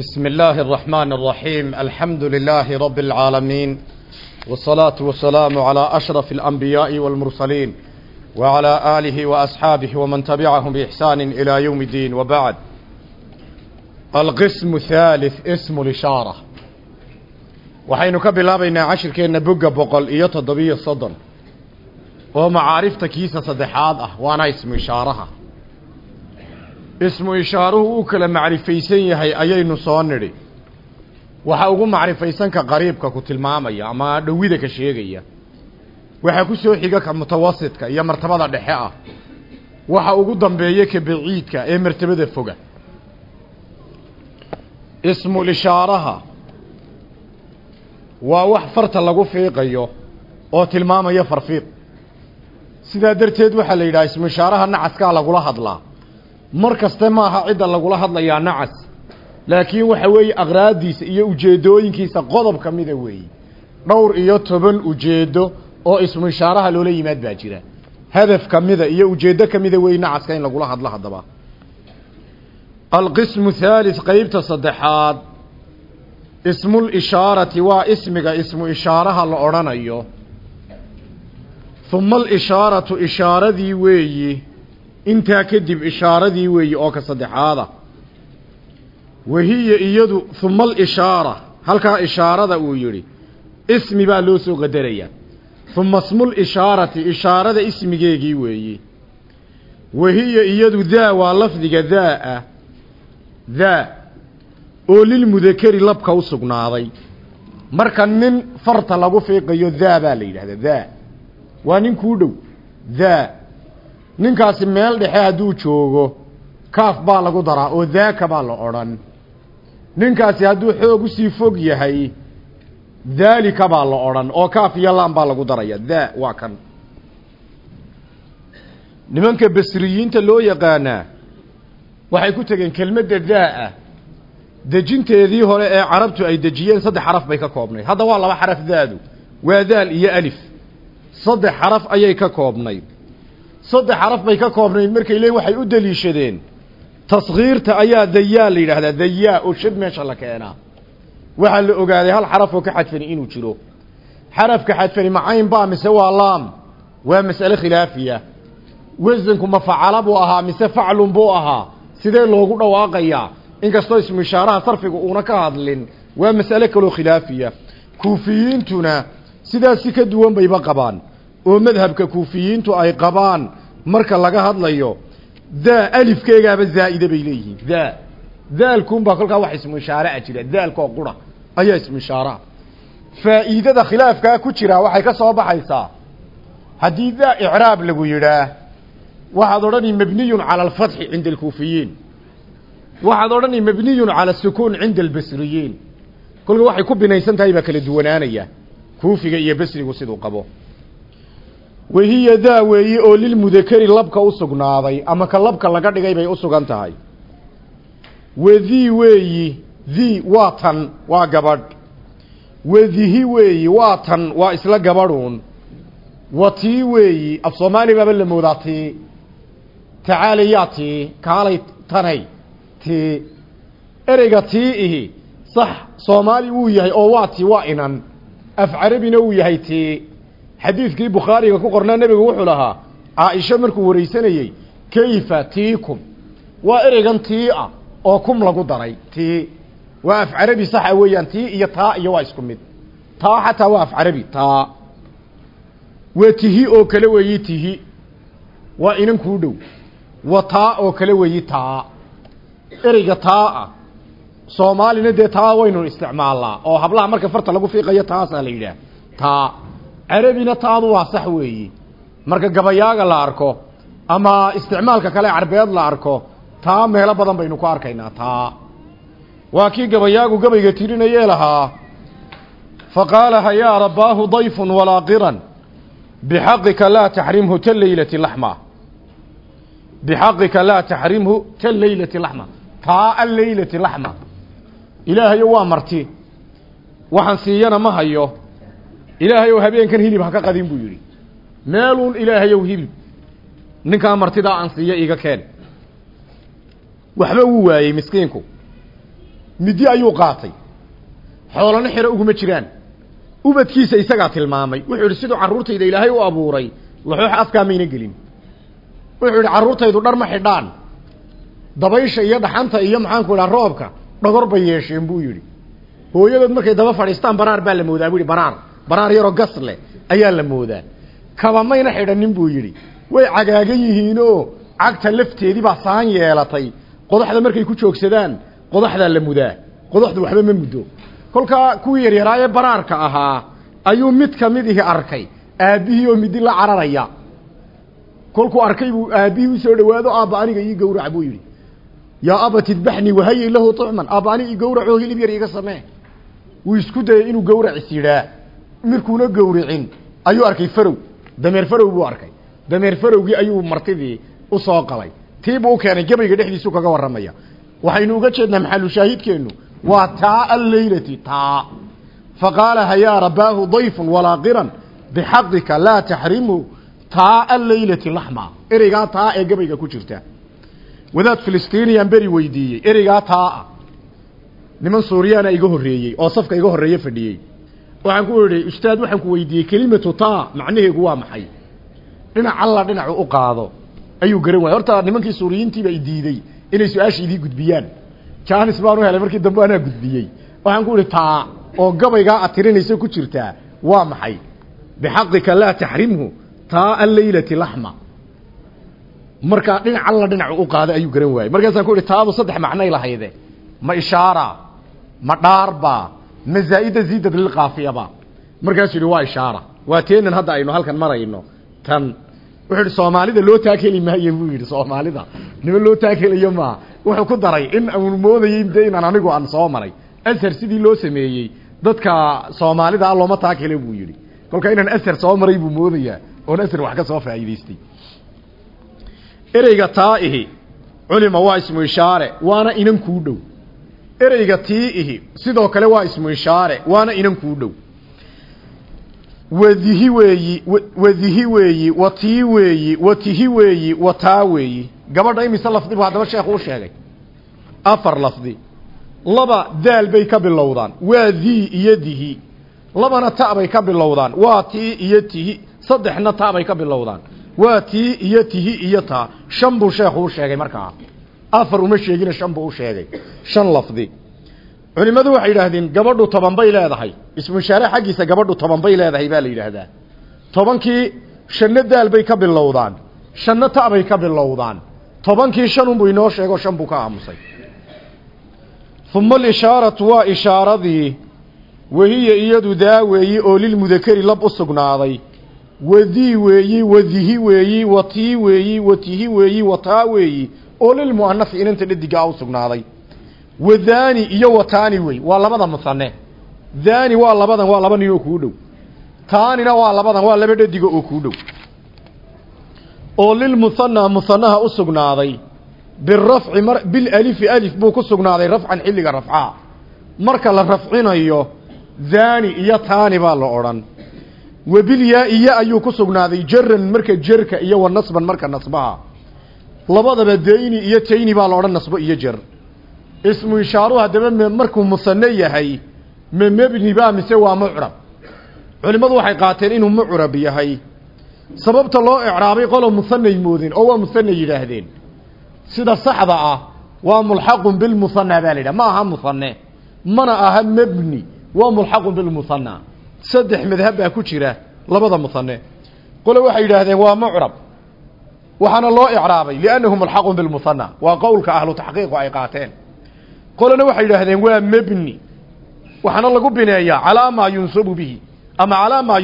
بسم الله الرحمن الرحيم الحمد لله رب العالمين والصلاة والسلام على أشرف الأنبياء والمرسلين وعلى آله وأصحابه ومن تبعهم بإحسان إلى يوم الدين وبعد القسم الثالث اسم الإشارة waxaynu ka bilaabaynaa cashirkeenna bogga boqol iyo toddobiyo soddon oo macaarifta kiisa saddexaad ah waana ismu ishaaraha ismu ishaaruhu uu kala macrifaysan yahay ayaynu soo nidhi. Waxa ugu macrifaysanka qariibka ku tilmaamaya ama dhowida ka sheegaya waxa ku soo xiga ka mutawasitka iyo martabada dhexe ah waxa ugu dambeeya ka baciidka ee martabada foga. Ismul ishaaraha waa wax farta lagu fiiqayo oo tilmaamaya farfiiq. Sidaa darteed waxaa la yidhaha ismu ishaaraha nacaskaa lagula hadlaa mar kaste maaha cidda lagula hadlayaa nacas. Laakiin waxa weeye aqraadiisa iyo ujeeddooyinkiisa qodob ka mida weeye. Dhowr iyo toban ujeeddo oo ismu ishaaraha loola yimaad baa jira. Hadaf ka mida iyo ujeeddo ka mida weeye nacaska in lagula hadlo haddaba. Alqismu thalith qeybta saddexaad. Ismul ishaarati waa ismiga ismu ishaaraha la odhanayo. Huma alishaaratu ishaaradii weeyi intaa kadib ishaaradii weeyi oo ka saddexaada. Wahiya iyadu huma alishaara halkaa ishaarada uu yidhi ismi baa loo soo qadarayaa. Huma smul ishaarati ishaarada ismigeegii weeyi. Wahiya iyadu daa waa lafdiga daa-a daa oo lilmudakeri labka u sugnaaday. Marka nin farta lagu fiiqayo daa baa la yidhahdaa daa. Waa nin kuu dhow daa ninkaasi meel dhexe hadduu joogo kaaf baa lagu daraa oo daaka baa la odhan. Ninkaasi hadduu xoog u sii fog yahay daalika baa la odhan oo kaaf iyo laan baa lagu daraya. Daa waa kan. Nimanka basriyiinta loo yaqaanaa waxay ku tegeen kelmadda daa-a dejinteedii hore ee carabtu ay dejiyeen saddex xaraf bay ka koobnayd. Hadda waa laba xaraf daadu. Waa daal iyo alif. Saddex xaraf ayay ka koobnayd saddex xaraf bay ka koobnayd markay leeyiin waxay u deliishadeen. Taskhiirta ayaa dayaa la yidhaahdaa dayaa oo shad meesha la keenaa waxaa la ogaaday hal xaraf oo ka xadfani inuu jiro. Xarafka xadfani macayn baa mise waa laam? Waa mas'ale khilaafiya. Wasanku ma facala buu ahaa mise faclun buu ahaa? Sidee loogu dhawaaqayaa inkastoo ismu ishaaraha sarfiga uuna ka hadlin waa mas'ale kaloo khilaafiya. Kuufiyiintuna sidaasi ka duwan bayba qabaan oo madhabka kuufiyiintu ay qabaan marka laga hadlayo daa alifkeegaaba zaa'ida bay leeyihiin. Daa. Daalkunbaa kolkaa wax ismu ishaaraa jira. Daalkoo qura ayaa ismu ishaaraa faa'iidada khilaafkaa ku jira waxay ka soo baxaysaa. Haddii daa icraab lagu yidhaah waxaad odhani mabniyun cala alfatxi cinda alkuufiyiin. Waxaad odhani mabniyun cala asukuun cinda albasriyiin. Kolka waxay ku binaysan tahay baa kala duwanaanaya. Kuufiga iyo basrigu siduu qabo wahiya daa weeye oo lilmudakeri labka u sugnaaday ama ka labka laga dhigay bay u sugan tahay. Wadii weeyi dii waa tan waa gabadh. Wadihi weeyi waa tan waa isla gabadhuun. Wa tii weeyi af soomaali baaba la moodaa tii. Tacaalayaa tii kaalay tanay tii. Ereyga tii ihi sax soomaali wuu yahay oo waa tii waa inan. Af carabina uu yahay tii xadiidkii bukhaariga ku qornaa nebigu wuxuu lahaa caaisho markuu waraysanayey kayfa tiikum? Waa ereygan tii ah oo kum lagu daray tii. Waa af carabi saxa weeyaan tii iyo taa iyo waa isku mid. Taa xataa waa af carabi taa. Waa tihi oo kale weeyi tihi. Waa inan kuu dhow. Wa taa oo kale weeyi taa. Ereyga taa ah soomaalina dee taa waynu isticmaalnaa oo hablaha marka farta lagu fiiqayo taasaa la yidhaah taa carabina taadu waa sax weeyi. Marka gabayaaga la arko ama isticmaalka kale carbeed la arko taa meelo badan baynu ku arkaynaa taa. Waa kii gabayaagu gabayga tirinayee lahaa fa qaala hayaa rabbaahu dayfun walaaqiran bixaqika laa taxrimhu ta leylati laxma. Bixaqika laa taxrimhu ta leylati laxma. Taa alleylati laxma. Ilaahayo waa marti. Waxaan siiyana ma hayo ilaahayow habeenkan hilib ha ka qadin buu yidhi. Meeluun ilaahayow hilib. Ninkaa martidaa aan siiyo iga keen. Waxba wuu waayey miskiinku. Midi ayuu qaatay. Xoolana xero uguma jiraan. Ubadkiisa isagaa tilmaamay. Wuxuu yidhi siduu carruurtayda ilaahay u abuuray laxoox afkaa mayna gelin. Wuxuu yidhi carruurtaydu dhar ma xidhaan. Dabaysha iyo dhaxanta iyo maxaanku idhaha roobka dhogor bay yeesheen buu yidhi. Hooyadood markay daba fadhiistaan baraar baa la moodaa buu yidhi baraar baraar yaroo gas leh ayaa la moodaa. Kaba mayna xidhanin buu yidhi. Way cagaagan yihiinoo cagta lafteedii baa saan yeelatay. Qodaxda markay ku joogsadaan qodaxdaa la mudaa. Qodaxdu waxba ma muddo. Kolkaa kuwii yaryaraa ee baraarka ahaa ayuu mid ka mid ihi arkay. Aabbihii oo midi la cararaya. Kolkuu arkay buu aabbihii u soo dhawaado aabba aniga ii gowrac buu yidhi. Yaa aba tidbaxnii wahayi lahu tucman aabba ani ii gowracoo hilib yar iiga samee. Wuu isku dayay inuu gowracis yidhaa markuuna gowricin ayuu arkay farow. Dameer farow buu arkay. Dameer farowgii ayuu martidii u soo qalay. Tii buu u keenay gabayga dhexdiisu kaga warramaya. Waxaynu uga jeednaa maxalu shaahidkeennu waa taa alleylati taa. Faqaala hayaa rabaahu dayfun walaaqiran bixaqika laa taxrimu taa alleylati laxma. Ereygaa taa ee gabayga ku jirta. Wadaad filistiiniyaan beri weydiiyey. Ereygaa taa ah. Niman suuriyaana iga horreeyey oo safka iga horreeye fadhiyey waxaan ku idhi ustaad waxaan ku weydiiyey kelimatu taa macnaheegu waa maxay? Dhinac alla dhinacu u qaado. Ayuu garan waayey. Horta nimankii suuriyiintiiba i diidey inay su'aasha idii gudbiyaan. Jaanis baan u helay markii dambe anaa gudbiyey. Waxaan ku idhi taa oo gabaygaa ad tirinaysa ku jirtaa waa maxay? Bixaqika laa taxrimhu taa alleylati laxma. Markaa dhinac alla dhinacu u qaado ayuu garan waayey. Markaasaan ku idhi taadu saddex macnay lahayde ma ishaara ma dhaarba ma zaa'ida ziidad lilkaafiyaba markaasuu yidhi waa ishaara. Waa teenan hadda aynu halkan marayno. Tan. Wuxuu yidhi soomaalida loo taakeli maayo buu yidhi soomaalida. Nima loo taakelayo maaha wuxuu ku daray in aanu moodayey de inaan anigu aan soo maray. Ashar sidii loo sameeyey dadka soomaalida a looma taakele buu yidhi. Kolka inaan ashar soo maray buu moodayaa oon ashar wax ka soo faa'iidaystay. Ereyga taa-ihi culima waa ismu ishaare waana inan kuu dhow ereyga tii-ihi sidoo kale waa ismu ishaare waana inan kuu dhow. Wadihi weeyi wadihi weeyi wa tii weeyi wa tihi weeyi wa taa weeyi. Gabadha imise lafdi bu haddaba sheekhu u sheegay? Afar lafdi. Laba daal bay ka bilowdaan. Waa dii iyo dihi. Labana ta bay ka bilowdaan. Waa tii iyo tihi. Saddexna ta bay ka bilowdaan. Waa tii iyo tihi iyo taa. Shan buu sheekhu u sheegay markaa afar uma sheegina shan buu u sheegay. Shan lafdi. Culimmadu waxay yidhaahdeen gabadhu toban bay leedahay. Ismushaare xaggiisa gabadhu toban bay leedahay baa la yidhaahdaa. Tobankii shanno daal bay ka bilowdaan. Shanno ta bay ka bilowdaan. Tobankii shanunbuu inoo sheego shan buu ka aamusay. Uma alishaaratu waa ishaaradii wahiya iyadu daa weeyi oo lilmudakeri lab u sugnaaday. Wadii weeyi wadihi weeyi watii weeyi watihi weeyi wataa weeyi oo lilmu'anasi inanta dhadigaa u sugnaaday. Wadaani iyo wataani wey waa labada musane daani waa labadan waa laba nin oo kuu dhow. Taanina waa labadan waa laba dhadiga oo kuu dhow. Oo lilmuhana muhanaha u sugnaaday. Birafci mar bilalifi alif buu ku sugnaaday rafcan xilliga rafcaha marka la rafcinayo daani iyo taani baa la odhan. Wabilyaa iyo ayuu ku sugnaaday jaran marka jerka iyo wa nasban marka nasbaha labadaba dayni iyo tayni baa la odhan nasbo iyo jer. Ismu ishaaruhu haddaba markuu musane yahay ma mebni ba mise waa mucrab. Culimmadu waxay qaateen inuu mucrab yahay. Sababta loo icraabay qolo musanay moodeen oo waa musane yidhaahdeen. Sida saxda ah waa mulxaqun bilmuhana baa la yidhaha ma aha musane mana aha mebni waa mulxaqun bilmuhana saddex madhab baa ku jira labada musane qole waxay yidhaahdeen waa mucrab waxaana loo icraabay liannahu mulxaqun bilmuhana waa qowlka ahlu taxqiiqu ay qaateen. Qolena waxay yidhaahdeen waa mebni waxaana lagu bineeyaa calaa maa yunsabu bihi ama alaa maa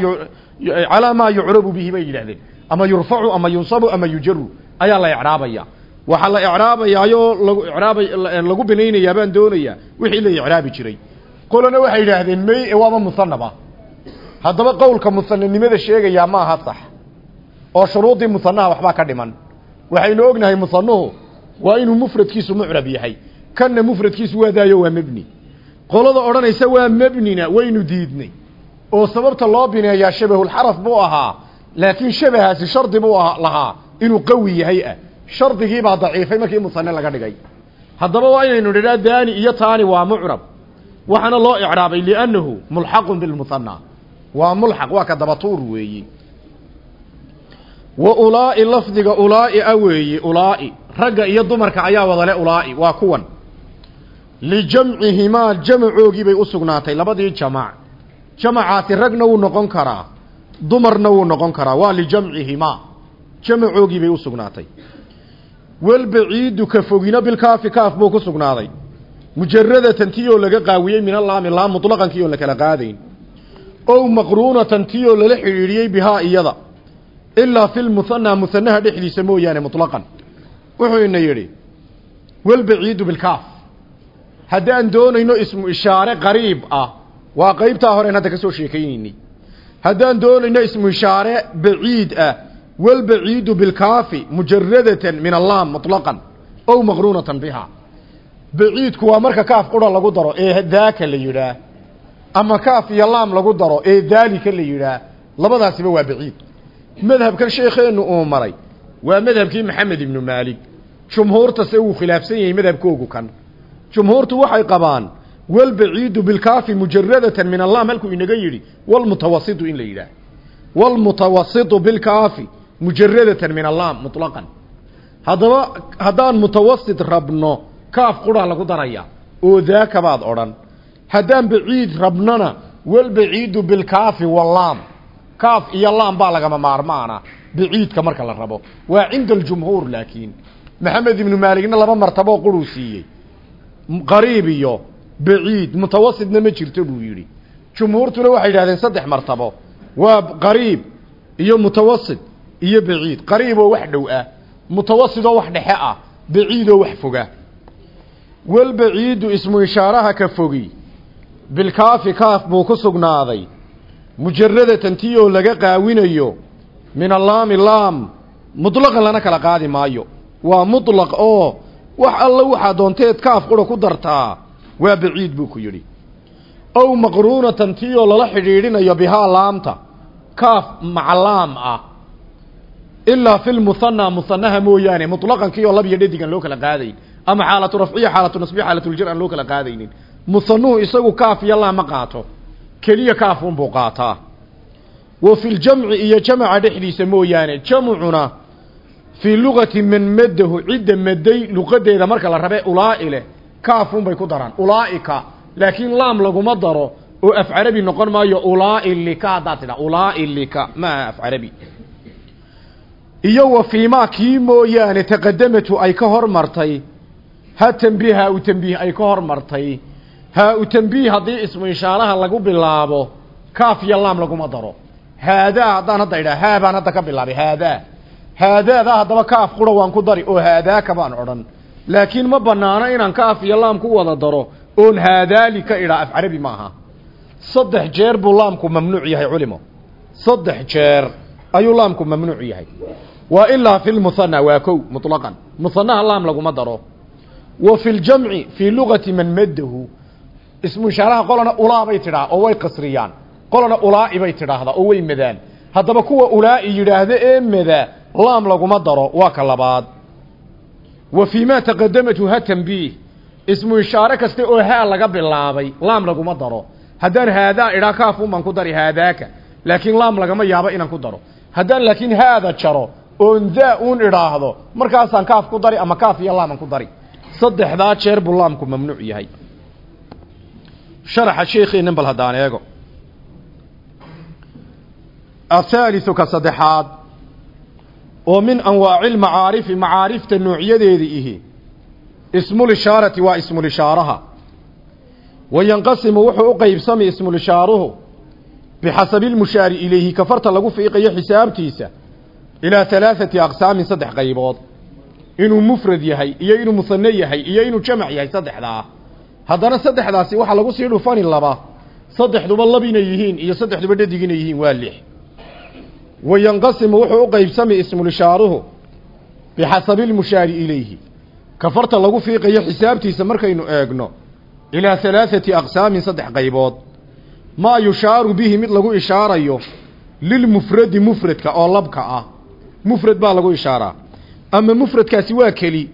calaa maa yucrabu bihi bay yidhahdeen ama yurfacu ama yunsabu ama yujaru ayaa la icraabaya. Waxaa la icraabayaayoo lagu icraaba lagu binaynayaa baan doonayaa wixii la icraabi jiray. Qolena waxay yidhaahdeen may waaba musanaba haddaba qowlka musananimada sheegayaa ma aha sax oo shuruudii musanaha waxbaa ka dhiman. Waxaynu ognahay musanuhu waa inuu mufradkiisu mucrab yahay. Kanna mufradkiisu waa daayo waa mebni qolada odhanaysa waa mebnina waynu diidnay. Oo sababta loo bineeyaa shabahulxaraf buu ahaa laakiin shabahaasi shardi buu lahaa inuu qawi yahay ah. Shardigiibaa daciifay markii musane laga dhigay. Haddaba waa inaynu nidhaa daani iyo taani waa mucrab. Waxaana loo icraabay liannahu mulxaqun bilmuhanaa waa mulxaq waa ka dabatuur weeyi wa ulaa'i lafdiga ulaa'i a ulaa'i. Ragga iyo dumarka ayaa wadale ulaa'i waa kuwan. Lijamcihimaa jamacoogii bay u sugnaatay labadii jamac. Jamacaasi ragna wuu noqon karaa dumarna wuu noqon karaa waa lijamcihimaa jamacoogii bay u sugnaatay. Walbaciidu ka fogina bilkaafi kaaf buu ku sugnaaday. Mujaradatan tiyoo laga qaawiyey min allaami laam mutlaqankii oon la kala qaadayn. Ow maqruunatan tiyoo lala xidhiidhiyey bihaa iyada ilaa fi lmuhanaa muhanaha dhexdiisa mooyaane mutlaqan. Wuxuu ina yidhi walbaciidu bilkaaf haddaan doonayno ismu ishaare qariib ah waa qeybtaa horen hadda ka soo sheekaynaynay. Haddaan doonayno ismu ishaare baciid ah walbaciidu bilkaafi mujaradatan min allaam mutlaqan ow maqruunatan bihaa baciidku waa marka kaaf qura lagu daro ee daaka la yidhaah ama kaaf iyo laam lagu daro ee daalika la yidhaah labadaasiba waa baciid madhabkan sheekheennu uu maray. Waa madhabkii maxamed ibnu maalik. Jumhuurtase wuu khilaafsan yahay madhabkoogu kan. Jumhuurtu waxay qabaan walbaciidu bilkaafi mujaradatan min allaam halkuu inaga yidhi walmutawasitu in la yidhaah walmutawasitu bilkaafi mujaradatan min allaam mutlaqan. Haddaba haddaan mutawasit rabno kaaf qura lagu daraya oo daaka baad odhan. Haddaan baciid rabnona walbaciidu bilkaafi walaam kaaf iyo laam baa lagama maarmaana baciidka marka la rabo. Waa cinda aljumhuur laakiin maxamed ibnu maaligna laba martaboo quruu siiyey. Qariib iyo baciid mutawasidna ma jirto buu yidhi. Jumhuurtuna waxay yidhahdeen saddex martabo. Waa qariib iyo mutawasid iyo baciid. Qariib oo wax dhow ah mutawasid oo wax dhexe ah baciid oo wax foga. Walbaciidu ismu ishaaraha ka fogi. Bilkaafi kaaf buu ku sugnaaday mujaradatan tii oo laga qaawinayo min allaami laam mutlaqan lana kala qaadi maayo. Waa mutlaq oo wax alla waxaa doonteed kaaf qura ku dartaa waa baciid buu ku yidhi. Ow maqruunatan tii oo lala xidhiidhinayo bihaa laamta kaaf macalaam ah. Ilaa fi lmuhanaa muhanaha mooyaane mutlaqankii oo lab iyo dhedigan loo kala qaadayn ama xaalatu rafciya xaalatu nasbiya xaalatuljar aan loo kala qaadaynin. Muhanuhu isagu kaaf iyo ma qaato keliya kaafunbuu qaataa. Wa fi ljamci iyo jamaca dhexdiisa mooyaane jamcuna fii lugati man maddahu cidda maday luqadeeda marka la rabe ulaa'i leh kaafunbay ku daraan ulaa'ika. Laakiin laam laguma daro oo af carabi noqon maayo ulaa'i lika haddaad tidha ulaa'i lika maaha af carabi. Iyo wa fiimaa kii mooyaane taqadamatu ay ka hormartay ha tambiih haa u tambiih ay ka hormartay haa u tambiih haddii ismu ishaaraha lagu bilaabo kaaf iyo laam laguma daro. Haadaa haddaan hadda idhaha haa baan hadda ka bilaabay haadaa haadaadaa haddaba kaaf qura waan ku dari oo haadaaka baan odhan. Laakiin ma banaano inaan kaaf iyo laam ku wada daro oon haadaali ka idhaa af carabi maaha. Saddex jeer buu laamku mamnuuc yahay culimo. Saddex jeer ayuu laamku mamnuuc yahay. Waa ilaa fi lmuhana waa kow muطlaqan muhanaha laam laguma daro. Wa fi ljamci fii lugati man maddahu ismu ishaaraha qolana ulaa bay tidhaa oo way qasriyaan. Qolana ulaa'i bay tidhaahdaa oo way madaan haddaba kuwa ulaa'i yidhaahda ee madaa laam laguma daro waa ka labaad. Wa fii ma taqadamatu ha tambiih ismu ishaare kaste oo haa laga bilaabay laam laguma daro. Haddaan haadaa idhaa kaafuun baan ku dari haadaaka laakiin laam lagama yaabo inaan ku daro. Haddaan laakiin haada jaro oon daa uun idhaahdo markaasaan kaaf ku dari ama kaaf iyo laaman ku dari. Saddexdaa jeer buu laamku mamnuuc yahay sharaxa sheekeennan bal haddaan eego athaaliu ka saddexaad oo min anwaaci lmacaarifi macaarifta noocyadeeda ihi ismulishaarati waa ismulishaaraha wa yanqasimu wuxuu u qeybsami ismulishaaruhu bixasabi lmushaari ilayhi kafarta lagu fiiqayo xisaabtiisa ilaa halaaثati aqsaamin saddex qaybood inuu mufrad yahay iyo inuu musane yahay iyo inuu jamac yahay saddexdaa haddana saddexdaasi waxaa lagu sii dhufani laba. Saddexduba lab inay yihiin iyo saddexduba dhadig inay yihiin waa lix. Wa yanqasimu wuxuu u qeybsami ismulishaaruhu bixasabi lmushaari ilayhi. Kafarta lagu fiiqayo xisaabtiisa markaynu eegno ilaa halaaثati aqsaamin saddex qaybood. Maa yushaaru bihi mid lagu ishaarayo lilmufradi mufradka oo labka ah. Mufrad baa lagu ishaaraa ama mufradkaasi waa keli.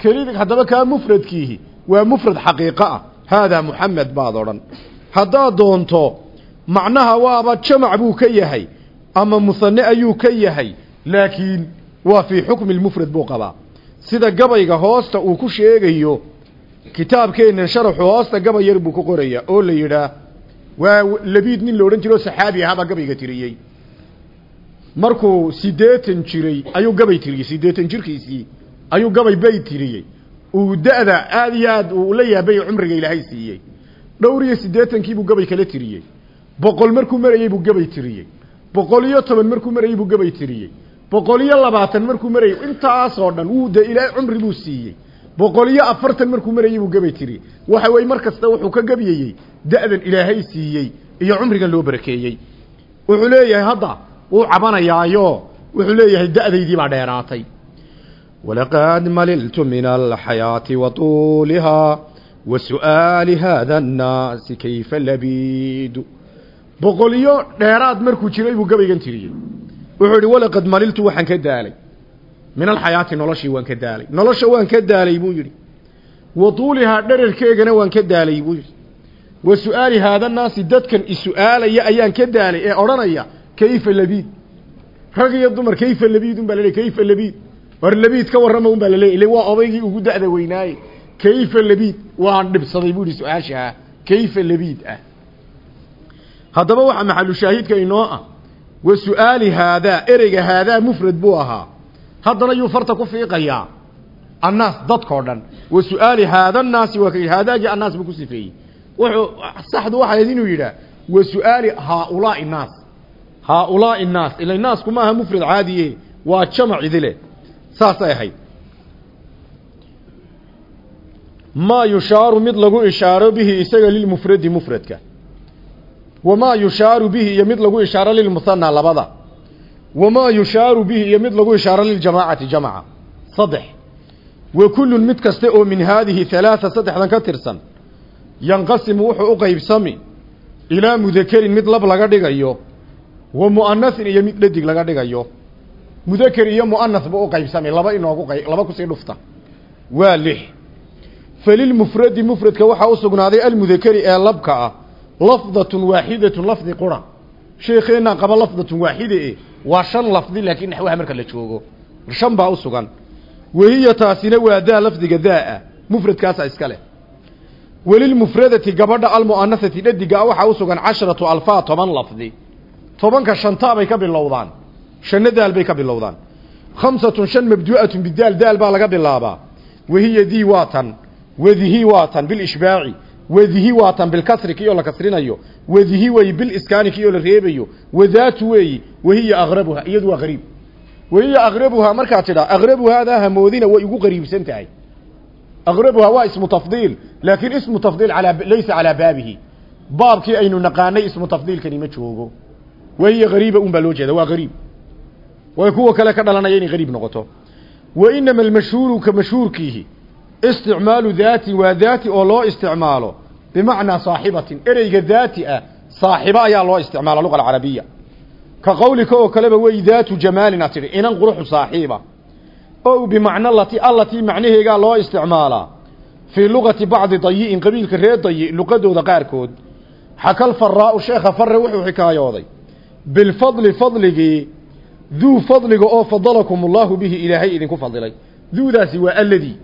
Kelid haddaba kaa mufradkiihi waa mufrad xaqiiqo ah. Haadaa muxamed baad odhan. Haddaad doonto macnaha waaba jamac buu ka yahay ama musane ayuu ka yahay laakiin waa fii xukmi lmufrad buu qabaa. Sida gabayga hoosta uu ku sheegayo kitaabkeennan sharaxu hoosta gabay yar buu ku qoraya oo la yidhaah waa labiid nin la odhan jiro saxaabi ahaabaa gabayga tiriyey. Markuu siddeetan jiray ayuu gabay tiriyey siddeetan jirkiisii ayuu gabay bay tiriyey uu da-da iyo aad uu la yaabay cumriga ilaahay siiyey. Dhowr iyo siddeetankiibuu gabay kala tiriyey. Boqol markuu marayey buu gabay tiriyey. Boqol iyo toban markuu marayey buu gabay tiriyey. Boqol iyo labaatan markuu marayey intaasoo dhan wuu de ilaahay cumri buu siiyey. Boqol iyo afartan markuu marayey buu gabay tiriyey. Waxa weye mar kasta wuxuu ka gabyayey da-dan ilaahay siiyey iyo cumrigan loo barakeeyey. Wuxuu leeyahay hadda wuu cabanayaayo wuxuu leeyahay da-daydii baa dheeraatay walaqad maliltu min alxayaati wa tuulihaa wa su'aali haada annaasi kayfa labiidu boqol iyo dheeraad markuu jiray buu gabaygan tiriyey wuxuu idhi walaqad maliltu waxaan ka daalay min alxayaati noloshii waan ka daalay nolosha waan ka daalay buu yidhi wa tuulihaa dherarkeegana waan ka daalay buu yidhi wa su'aali haada naasi dadkan is-su'aalaya ayaan ka daalay ee odhanaya kayfa labiid rag iyo dumar kayfa labiid un baa la kayfa labiid war labiid ka warrama un baa la leey ile waa odaygii ugu da'da weynaaye kayfa labiid? Waan dhibsaday buu yidhi su'aashaa kayfa labiid ah? Haddaba waxaa maxalu shaahidka inoo ah wa su'aali haadaa ereyga haadaa mufrad buu ahaa. Haddana yuu farta ku fiiqayaa annaas dadkao dhan. Wa su'aali haada naasi waa ka haadaagii annaas buu ku sifeeyey. Wuxuu saxdu waxayd inuu yidhaah wa su'aali haaulaai naas. Haaulaai naas ila naasku maaha mufrad caadiye waa jamac idile saasay ahayd. Maa yushaaru mid lagu ishaaro bihi isaga lilmufradi mufradka. Wamaa yushaaru bihi iyo mid lagu ishaaro lilmusanaa labada. Wamaa yushaaru bihi iyo mid lagu ishaaro liljamaacati jamaca. Saddex. Wa kullun mid kaste oo min haadihi halaaa saddexdan ka tirsan yanqasimu wuxuu u qaybsami ilaa mudakerin mid lab laga dhigayo wa mu'anasin iyo mid dhadig laga dhigayo mudaker iyo mu'anas buu qaybsamay laba inoogu laba ku sii dhufta. Waa lix. Falilmufradi mufradka waxaa u sugnaaday almudakeri ee labka ah lafdatun waaxidatun lafdi qura. Sheekeennaa qaba lafdatun waaxide e waa shan lafdi laakiin naxwaha marka la joogo. Shan baa u sugan. Wahiya taasina waa daa lafdiga daa-a mufradkaasa iska leh. Welilmufradati gabadha almu'anasati dhadiga waxaa u sugan casharatu alfaa toban lafdi. Tobanka shantaa bay ka bilowdaan shanna daal bay ka bilowdaan. Khamsatun shan mabduu'atun bidaal daal baa laga bilaabaa. Wahiya dii waa tan wadihi waa tan bilishbaaci wadihi waa tan bilkasri kii oo la kasrinayo wadihi weeyi biliskaani kii oo la reebayo wadaatu weeyi wahiya akrabuha iyadu waa qariib. Wahiya akrabuhaa markaad tidhaa akrabuhaadaa hamoodina way ugu qariibsan tahay. Akrabuhaa waa ismu tafdiil laakiin ismu tafdiil alaa laysa calaa baabihi. Baabkii aynu naqaanay ismu tafdiilkani ma joogo. Wahiya qariiba un baa loo jeeda waa qariib way kuwa kale ka dhalanaya inay qariib noqoto. Wa inama almashhuuru ka mashhuurkiihi isticmaalu daatin waa daati oo loo isticmaalo bimacnaa saaxibatin ereyga daati ah saaxibo ayaa loo isticmaala luqa alcarabiya. Ka qowlika oo kaleba wey daatu jamaalin a tidhi inan quruxu saaxiiba. O bimacna lati allatii macnaheegaa loo isticmaalaa fii luqati bacdi dayi'in qabiilka reer dayi luqadooda qaarkood. Xakal faraau sheekha farre wuxuu xikaayooday bilfadli fadligii duu fadliga oo fadalakum allaahu bihi ilaahay idinku fadilay duudaasi waa alladii.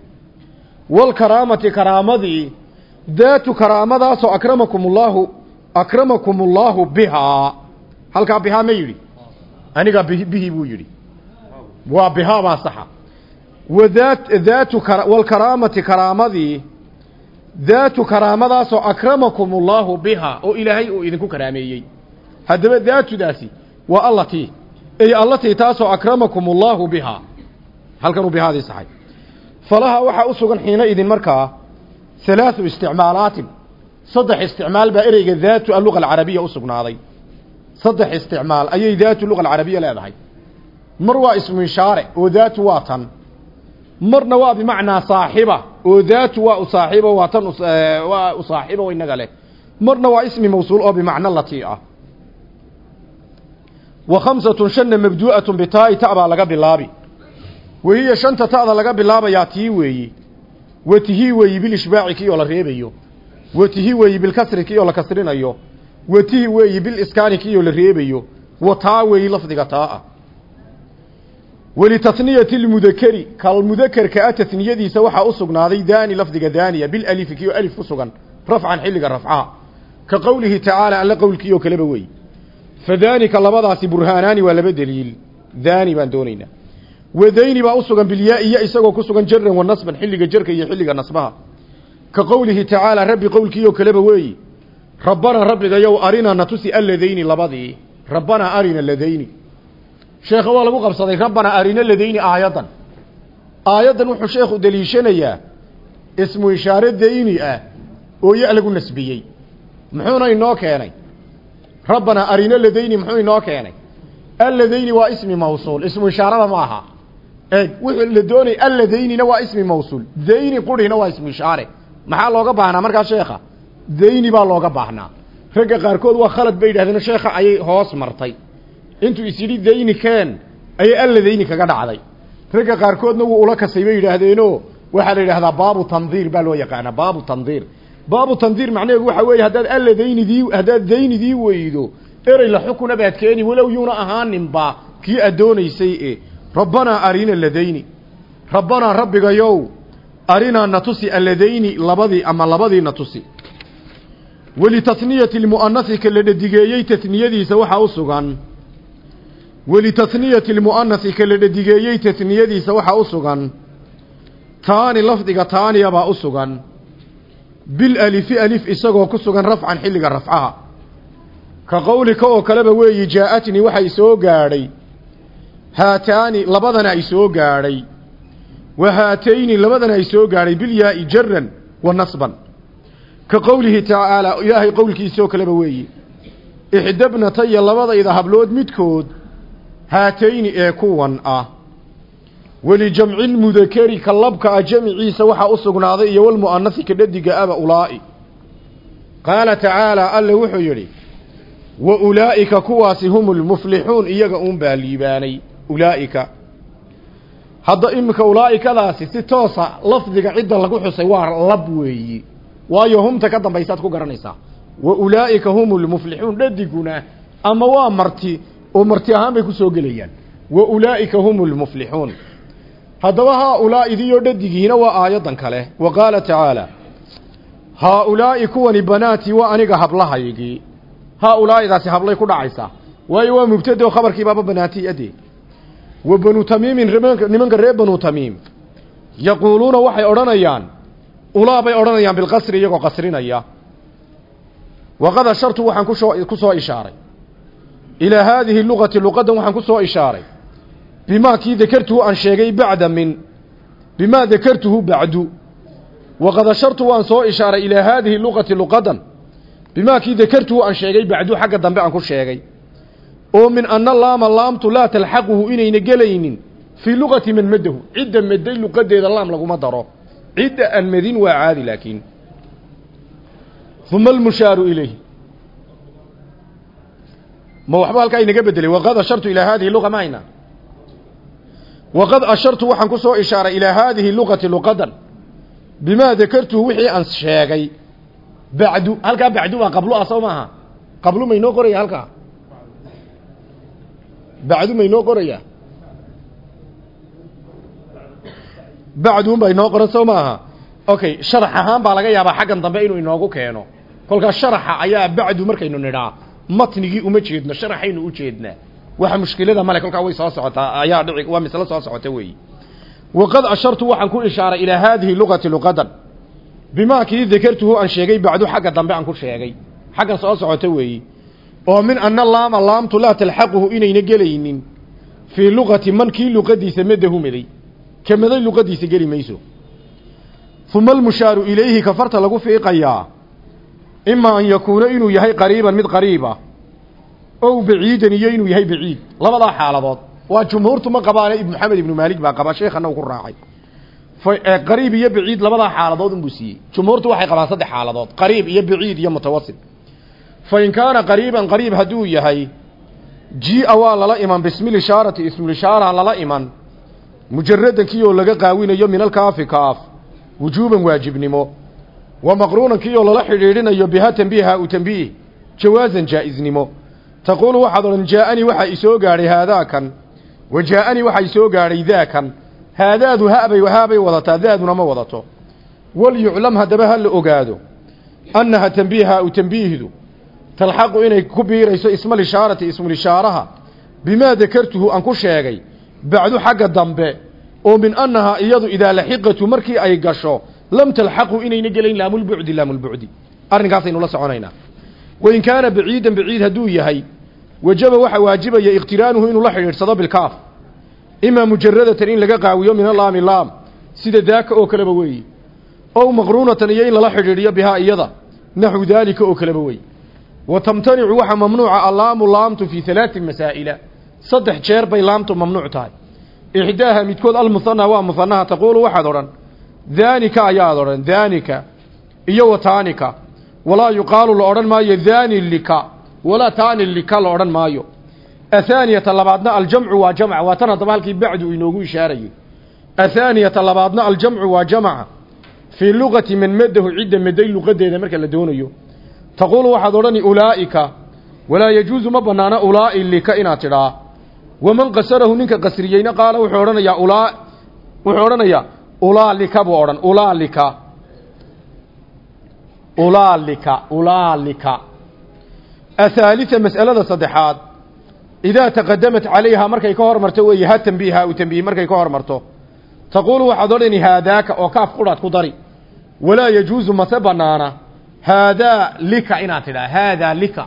Walkaraamati karaamadii daatu karaamadaasoo akramakum ullaahu akramakum ullaahu bihaa halkaa bihaa ma yidhi? Anigaa bihi bihi buu yidhi. Waa bihaa baa saxa. Wadaat daatu walkaraamati karaamadii daatu karaamadaasoo akramakum ullaahu bihaa oo ilaahay uu idinku karaameeyey. Haddaba daatudaasi waa allatii ey allatii taasoo akramakum ullaahu bihaa halkanuu bihaadii saxay falaha waxaa u sugan xiina idin markaa halaathu isticmaalaatin. Saddex isticmaal baa ereyga daatu alluga alcarabiya u sugnaaday. Saddex isticmaal ayay daatu luga alcarabiya leedahay. Mar waa ismu ishaare oo daatu waa tan. Marna waa bimacnaa saaxiba oo daatu waa u saaxiibo waa tan waa u saaxiibo inaga leh. Marna waa ismi mawsuul oo bimacno latii ah wa khamsatun shanna mabduu'atun bitaa'i ta baa laga bilaabi. Wahiya shanta ta'da laga bilaabayaa tii weeyi. Watihi weeyi bilishbaaci kii oo la reebayo. Watihi weeyi bilkasri kii oo la kasrinayo. Watihi weeyi biliskaani kii oo la reebayo. Wataa weeyi lafdiga taa walitasniyati lmudakeri kalmudakerka a tasniyadiisa waxaa u sugnaaday daani lafdiga daaniya bilalifi kii alif ku sugan rafcan xilliga rafcaha. Ka qowlihi tacaala alla qowlkii kaleba wey fadaanika labadaasi burhaanaani waa laba deliil daani baan doonaynaa wadayni baa u sugan bilyaa iyo isagoo ku sugan jaran wa nasban xilliga jarka iyo xilliga nasbaha. Ka qowlihi tacaala rabbi qowlkii oo kaleba weeyi. Rabbanaa rabbigayow arina natusi alladayni labadii. Rabbanaa arina ladayni. Sheekha waa lagu qabsaday rabbanaa arina ladayni aayaddan. Aayaddan wuxuu sheekhu deliishanayaa ismu ishaare dayni ah oo ya lagu nasbiyey. Muxuuna inoo keenay rabbanaa arina ladayni muxuu inoo keenay. Alladayni waa ismi mawsuul ismu ishaarada ma aha. Eeg wuxuu la doonay alladaynina waa ismi mawsuul. Dayni qurhina waa ismu ishaare. Maxaa looga baahnaa markaa sheekha? Dayni baa looga baahnaa. Ragga qaarkood waa khalad bay yidhahdeen sheekha ayay hoos martay. Intuu is yidhi dayni keen ayay alladayni kaga dhacday. Ragga qaarkoodna wuu ula kasay bay yidhaahdeenoo waxaa la yidhahdaa baabu tandiir baa loo yaqaanaa baabu tandiir baabu tandiir macnaheedu waxa weeye haddaad alladaynidii haddaad daynidii weydo erey la xukuna baad keeni walow yuuna ahaaninba kii aad doonaysay e rabbanaa arina ladayni rabbanaa rabbigayow arinaa natusi alladayni labadii ama labadii natusi walitasniyati lmu'anasi ka la dhadigeeyey tasniyadiisa waxaa u sugan. Walitasniyati lmu'anasi ka la dhadigeeyey tasniyadiisa waxaa u sugan. Taani lafdiga taaniya baa u sugan bilalifi alif isagoo ku sugan rafcan xilliga rafcaha. Ka qowlika oo kaleba weeyi jaa-atnii waxay soo gaadhay. Haataani labadana ay soo gaadhay. Wa haatayni labadana ay soo gaadhay bilyaa'i jaran wa nasban. Ka qowlihi tacaalaa ilaahay qowlkiisa oo kaleba weeyi ixdabnataya labadayda hablood midkood haatayni ee kuwan ah walijamci lmudakeri ka labka ah jamciisa waxaa u sugnaaday iyo walmu'anasi ka dhadiga aba ulaa'i. Qaala tacaalaa alle wuxuu yidhi wa ulaa'ika kuwaasi hum lmuflixuun iyaga uun baa liibaanay ulaa'ika. Hadda iminka ulaa'ikadaasi si toosa lafdiga cidda lagu xusay waa lab weeyi. Waayo humta ka dambaysaad ku garanaysaa. Wa ulaa'ika hum lmuflixuun dhadiguna ama waa marti oo marti ahaan bay ku gelayaan. Wa ulaa'ika hum lmuflixuun haddaba haa-ulaa'idiyo dhadigiina waa aayaddan kale. Wa qaala tacaala haa-ulaa'i kuwani banaatii waa aniga hablahaygii. Haa-ulaa'idaasi hablay ku dhacaysaa waayo waa mubtade oo khabarkii baaba banaatii adee wa banu tamiimin nimanka reer banu tamiim. Yaquuluuna waxay odhanayaan ulaa bay odhanayaan bilqasri iyagoo qasrinaya. Waqad ashartu waxaan ku soo ku soo ishaaray. Ilaa haadihi luqati luqaddan waxaan ku soo ishaaray bimaa kii dakartuhu aan sheegay bacda min bimaa dakartuhu bacdu waqad ashartu waan soo ishaaray ilaa haadihi luqati luqadan bimaa kii dakartuhu aan sheegay bacdu xagga dambe aan ku sheegay oo min anna laama laamtu laa talxaquhu inayna gelaynin fii luqati man madahu cidda maday luqadeeda laam laguma daro cidda aan madin waa caadi laakiin uma almushaaru ilayh ma waxba halkaa inaga bedelay waqad ashartu ilaa haadihi luqa waqad ashartu waxaan ku soo ishaaray ilaa haadihi luqati luqadan bimaa dakartuhu wixii aan sheegay bacdu halkaa bacdu baa qablu ah soo maaha qablu maynoo qoraya halkaa bacdu maynoo qoraya bacduun baa inoo qoran soo maaha okay sharax ahaan baa laga yaabaa xaggan dambe inuu inoogu keeno kolkaas sharaxa ayaa bacdu markaynu nidhaa matnigii uma jeedno sharaxaynu u jeednaa waxa mushkilada male kolkaa way soo socotaa ayaa dhici waa mislo soo socota weeyi waqad ashartu waxaan ku ishaaray ilaa haadihi luqati luqadan. Bimaa kii dakartuhu aan sheegay bacdu xagga dambe aan ku sheegay. Xaggan soo socota weeyi oo min anna laama laamtu laa talxaquhu inayna gelaynin. Fii luqati man kii luqadiisa madahu maday ka maday luqadiisa geli mayso. Uma almushaaru ilayhi kafarta lagu fiiqayaa. Imaa an yakuuna inuu yahay qariiban mid qariiba ow baciidan iyo inuu yahay baciid. Labadaa xaaladood. Waa jumhuurtu ma qabaane maxamed ibnu maalik baa qaba sheekhana uu ku raacay. Qariib iyo baciid labadaa xaaladood unbuu siiyey. Jumhuurtu waxay qabaan saddex xaaladood qariib iyo baciid iyo mutawasit fa in kaana qariiban qariib hadduu yahay jia waa lala iman bismilishaarati ismulishaara lala iman. Mujaradan kii oo laga qaawinayo min alkaafi kaaf wujuuban waajibnimo. Wa maqruunan kiioo lala xidhiidhinayo biha tanbiiha u tanbiih jawaasan jaa'iznimo taquulu waxaad odhan jaa-anii waxaa isoo gaadhay haadaakan wa jaa-anii waxaa isoo gaadhay daakan haadaadu habay haabay wadataa daaduna ma wadato. Walyuclam haddaba ha la ogaado. Annaha tanbiiha u tanbiihdu talxaqu inay ku biirayso ismalishaarati ismulishaaraha bimaa dakartuhu aan ku sheegay bacdu xagga dambe oo min annahaa iyadu idaa laxiqatu markii ay gasho lam talxaqu inayna gelayn laamulbucdi laamulbucdi arrinkaasaynu la soconaynaa. Wain kaana baciidan baciid hadduu yahay wajaba waxaa waajibaya iqtiraanuhu inuu la xidhiidhsado bilkaaf. Imaa mujaradatan in laga qaawiyo min alaami laam. Sida daaka oo kaleba weeye ow maqruunatan iyo in lala xidhiidhiyo bihaa iyada. Naxwu daalika oo kaleba weeye wa tamtanicu waxaa mamnuuca allaamu laamtu fii halaatin masaa'ila. Saddex jeer bay laamtu mamnuuc tahay. Ixdaaha midkood almuhanaa waa muhanaha taquulu waxaad odhan. Daanika ayaad odhan daanika iyo wa taanika. Walaa yuqaalu la odhan maayo daani lika walaa taani lika la odhan maayo. Athaaniyata labaadna aljamcu waa jamc waa tan haddaba halkii bacdu inoogu ishaarayay athaaniyata labaadna aljamcu waa jamca fii luqati man madahu cidda maday luqadeeda marka la doonayo. Taquulu waxaad odhani ulaa'ika. Walaa yajuusu ma banaana ulaa'i lika inaad tidhaa. Waman qasarahu ninka qasriyeyna qaala wuxuu odhanayaa ulaa wuxuu odhanayaa ulaalika buu odhan. Ulaalika. Ulaalika. Ulaalika athaalita mas'alada saddexaad idaa taqadamat calayhaa markay ka hormarto weeye ha tanbiiha u tanbiih markay ka hormarto taquulu waxaad odhani haadaaka oo kaaf qudhaad ku dari walaa yajuusu mase banaana haadaa lika inaad tidhaa haadaa lika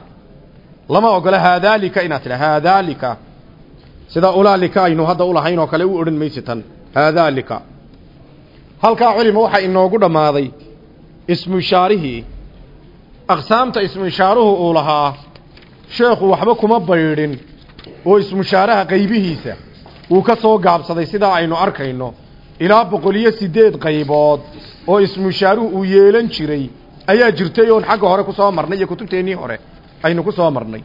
lama ogola haadaa lika inaad tidhaa haadaa lika sida ulaalika aynu hadda ulahayn oo kale u odhan maysi tan haadaa lika halkaa culima waxaa inoogu dhammaaday ismu ishaarihii aqsaamta ismu ishaaruhu uu lahaa sheekhu waxba kuma baydhin oo ismu ishaaraha qaybihiisa uu ka soo gaabsaday sidaa aynu arkayno ilaa boqol iyo siddeed qaybood oo ismu ishaaruhu uu yeelan jiray ayaa jirtay oon xagga hore ku soo marnay iyo kutubteennii hore aynu ku soo marnay.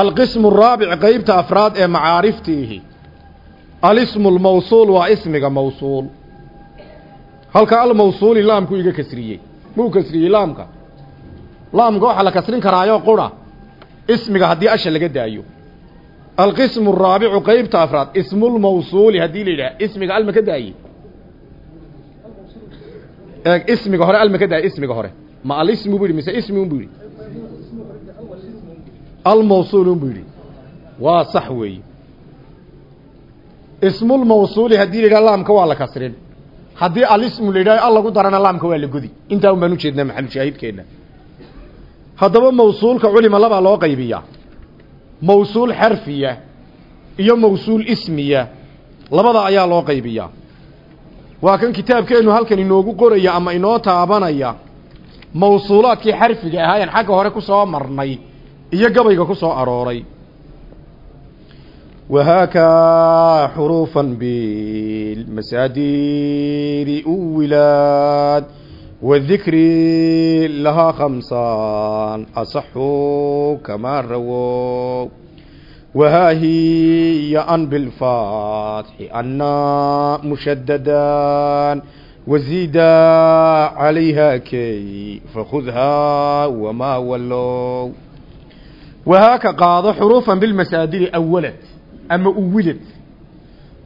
Alqismu araabic qeybta afraad ee macaariftiihi alismu lmawsuul waa ismiga mawsuul. Halka almawsuuli laamku iga kasriyey muu kasriyey laamka laamka waxaa la kasrin karaayo qura. Ismiga haddii asha laga daayo. Alqismu araabicu qeybta afraad. Ismulmawsuuli haddii la yidhaha ismiga alma ka daaye eeg ismiga hore alma ka daaye ismiga hore. Ma alismu bu yidhi mise ismi un bu yidhi? Almawsuul un bu yidhi. Waa sax weeye. Ismulmawsuuli haddii la yidhaha laamka waa la kasrin. Haddii alismu la yidhaho al lagu darana laamka waa la intaa un baan ujeednaa maxalushaahidkeenna haddaba mawsuulka culima labaa loo qaybiyaa. Mawsuul xarfiya iyo mawsuul ismiya labada ayaa loo qaybiyaa. Waa kan kitaabkeenu halkan inoogu qoraya ama inoo taabanaya mawsuulaadkii xarfiga ahaayeen xagga hore ku soo marnay iyo gabayga ku soo arooray. Wahaakaa xuruufan bilmasaadiiri uwilaad wadikrii lahaa khamsaan asaxuu kamaa rawow wahaahi yo an bilfatxi annaa mushadadan wasiida calayhaa kay fakhudhaa wamaa wallow wahaaka qaado xuruufan bilmasaadiri awalad ama uwilad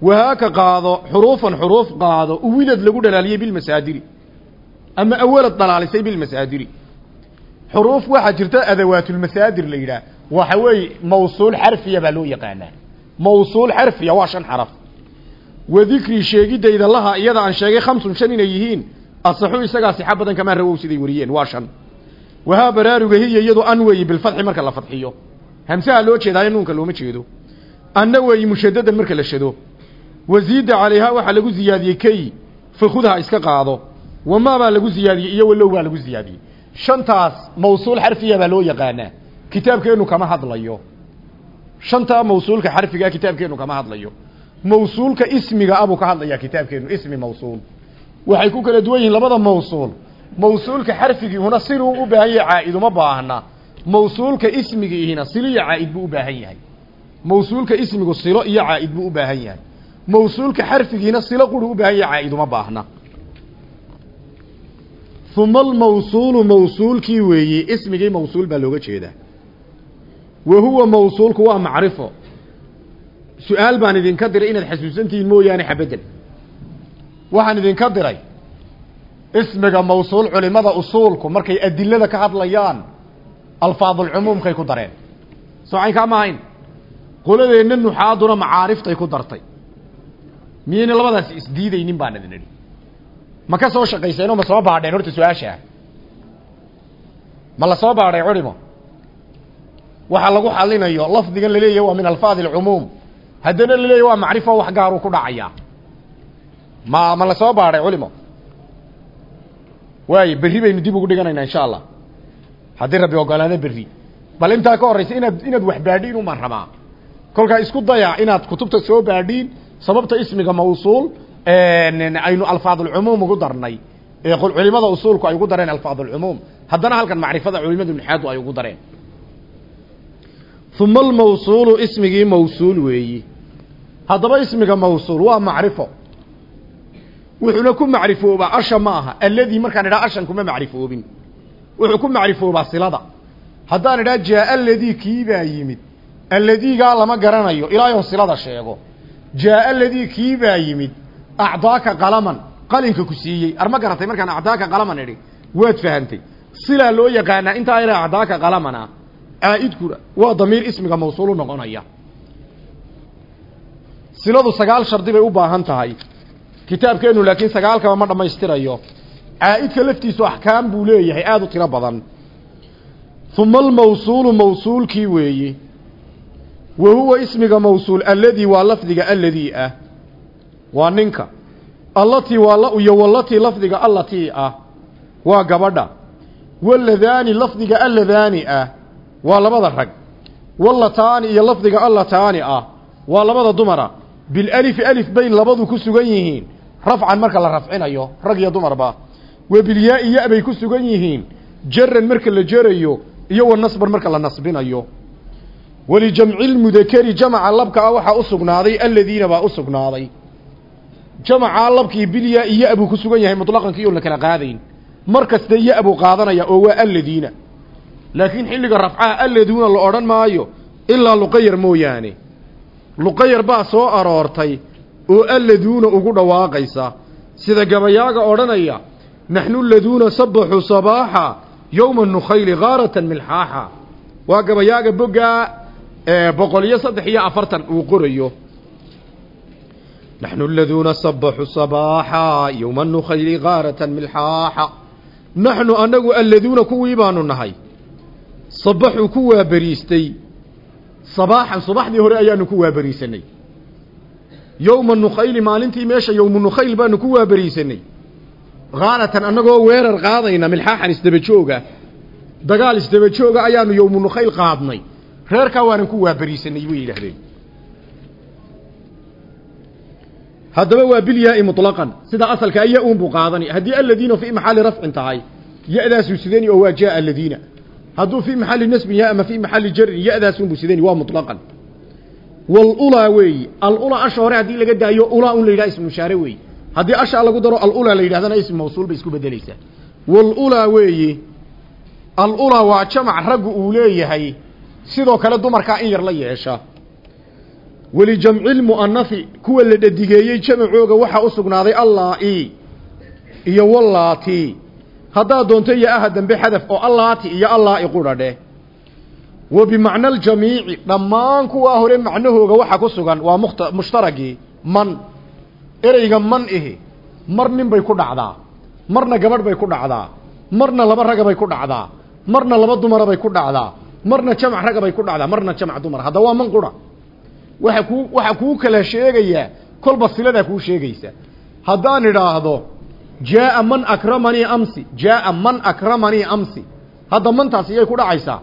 wahaaka qaado xuruufan xuruuf qaado uwilad lagu dhalaaliyey bilmasaadiri ama awalad dhalaalisay bilmasaadiri xuruuf waxaa jirta adawaatulmasaadir la yidhaah. Waxa weeye mawsuul xarfiya baa loo yaqaanaa. Mawsuul xarfiya waa shan xaraf. Wa dikrii sheegidayda laha iyada aan sheegay khamsun shan inay yihiin. Asaxu isagaa sixa badan kamaa rawow siday wariyeen. Waa shan. Wahaa baraaruga hiya iyadu an weeye bilfadxi marka la fadxiyo hamsaha loo jeedaayo nuunka looma jeedo. Anna weeyi mushadadan marka la shado wasiida calayhaa waxaa lagu ziyaadiyey kay fakhudha iska qaado wamaa baa lagu ziyaadiyey iyo walow baa lagu ziyaadiyey shantaas mawsuul xarfiya baa loo yaqaanaa kitaabkeennu kama hadlayo shantaa mawsuulka xarfigaa kitaabkeennu kama hadlayo mawsuulka ismiga abuu ka hadlayaa kitaabkeennu ismi mawsuul waxay ku kala duwan yihiin labada mawsuul mawsuulka xarfigiihuna siluu u baahan yahay caa'id uma baahna mawsuulka ismigiihina siliyo caa'id buu u baahan yahay mawsuulka ismigu silo iyo caa'id buu u baahan yahay mawsuulka xarfigiina silo quru u baahan yahay baahna uma almawsuulu mawsuulkii weeye ismigii mawsuul baa looga jeedaa wa huwa mawsuulku waa macrifo su'aal baan idinka diray inaad xasuusantihiin mooyaane xabaddan waxaan idinka diray ismiga mawsuul culimada usuulku markay adilada ka hadlayaan alfaadulcumuumkay ku dareen soocaynkaa ma ahayn qoladeenna nuxaaduna macaariftay ku dartay miyayna labadaasi isdiidaynin baan idin idhi ma ka soo shaqayseenoo ma soo baadheen horta su'aashaa ma la soo baadhay culimo waxa lagu xalinayo lafdigan la leeyahay waa min alfaadi alcumuum. Haddana laleeyahy waa macrifo wax gaaruu ku dhacayaa ma ma la soo baadhay culimo waayo berri baynu dib ugu dhiganaynaa insha allah haddii rabbi ogolaado berri. Bal intaa ka horraysa inaad inaad wax baadhiin umaan rabaa. Kolkaa isku daya inaad kutubta soo baadhiin sababta ismiga mawsuul aynu alfaadulcumuum ugu darnay. Culimada usuulku ay ugu dareen alfaadulcumuum haddana halkan macrifada culimadu naxaadu ay ugu dareen. Uma almawsuulu ismigii mawsuul weeyi. Haddaba ismiga mawsuul waa macrifo. Wuxuuna ku macrifoobaa asha ma aha. Markaan idhaha ashan kuma macrifoobin. Wuxuu ku macrifoobaa silada. Haddaan idhaha jaa aladii kiibaa yimid. Alladiigaa lama garanayo. Ilaayo silada sheego. Jaa aladii kiibaa yimid acdaaka qalaman qalinka ku siiyey arma garatay markaan acdaaka qalaman idhi waad fahantay silaa loo yaqaanaa intaa ina acdaaka qalamana caa-idkuna waa damiir ismiga mawsuulu noqonaya siladu sagaal shardi bay u baahan tahay kitaabkeenu laakiin sagaalkaba ma dhammaystirayo caa-idka laftiisu axkaam buu leeyahay aada u tiro badan uma almawsuulu mawsuulkii weeyi wa huwa ismiga mawsuul alladii waa lafdiga alladii ah waa ninka. Allatii waa iyo wallatii lafdiga allatii ah. Waa gabadha. Waladaani lafdiga alladaani ah. Waa labada rag. Wallataani iyo lafdiga allataani ah. Waa labada dumara. Bilalifi alif bay labadu ku sugan yihiin. Rafcan marka la rafcinayo rag iyo dumarba wa bilyaa-i ya bay ku sugan yihiin. Jaran marka la jerayo iyo wa nasban marka la nasbinayo. Walijamci lmudakeri jamaca labka ah waxaa u sugnaaday aladiina baa u sugnaaday jamacaa labkii bilyaa iyo abuu ku sugan yahay mutlaqankii oon la kala qaadayn. Mar kasta iyo abuu qaadanaya oo waa aladiina laakiin xilliga rafcaha alladuuna la odhan maayo ilaa luqayar mooyaane. Luqayar baa soo aroortay oo alladuuna ugu dhawaaqaysa. Sida gabayaaga odhanaya naxnu laduuna sabaxuu sabaaxa yowma nukhayli kaaratan milxaaxa. Waa gabayaaga boggaa boqol iyo saddex iyo afartan uu qorayo naxnu laduuna sabaxuu sabaaxa yowma nukhayli kaaratan milxaaxa naxnu annagu alladuuna kuwii baanu nahay sabaxuu ku waaberiistay sabaaxan subaxdii hore ayaanu ku waaberiisanay yowma nukhayli maalintii meesha yowmu nukhayl baanu ku waaberiisanay khaaratan annagoo weerar qaadayna milxaaxan isdabajooga dagaal isdabajooga ayaanu yowmu nukhayl qaadnay reerkaa waanan ku waaberiisanay bay yidhaahdeen haddaba waa bilyaai muطlaqan sida asalka aya uunbuu qaadanay haddii aladiina fii maxalli rafcin tahay ya-daasuu sidani oo waa jaa aladiina hadduu fii maxalli nasbin yahay ama fii maxalli jarin ya-daasunbuu sidani waa muطlaqan walulaa weeyi alulaa asha hore haddii laga daayo ulaa un la yidhaha ismu mushaare weeyi. Haddii ashaa lagu daro alulaa la yidhahdana ism mawsuul bay isku bedelaysaa walulaa weeyi alulaa waa jamac raggu uu leeyahay sidoo kale dumarkaa in yar la yeesha walijamci lmu'anafi kuwa la dhadigeeyey jamacooga waxaa u sugnaaday allaa-i iyo wallaati haddaad doonto iyo aha dambe xadaf oo allaati iyo allaa-i qudha dheh wa bimacna aljamiici dhammaan kuwaa hore macnahooga waxa ku sugan waa mukht mushtaragii man. Ereyga man ihi mar nin bay ku dhacdaa marna gabadh bay ku dhacdaa marna laba raga bay ku dhacdaa marna laba dumara bay ku dhacdaa marna jamac raga ku dhacdaa marna jamac dumar hadda waa man qura waxa kuu waxaa kuu kala sheegayaa kolba siladaa kuu sheegaysa. Haddaan idhaahdo jaaa man akramanii amsi jaaa man akramanii amsi. Hadda mantaas iyay ku dhacaysaa.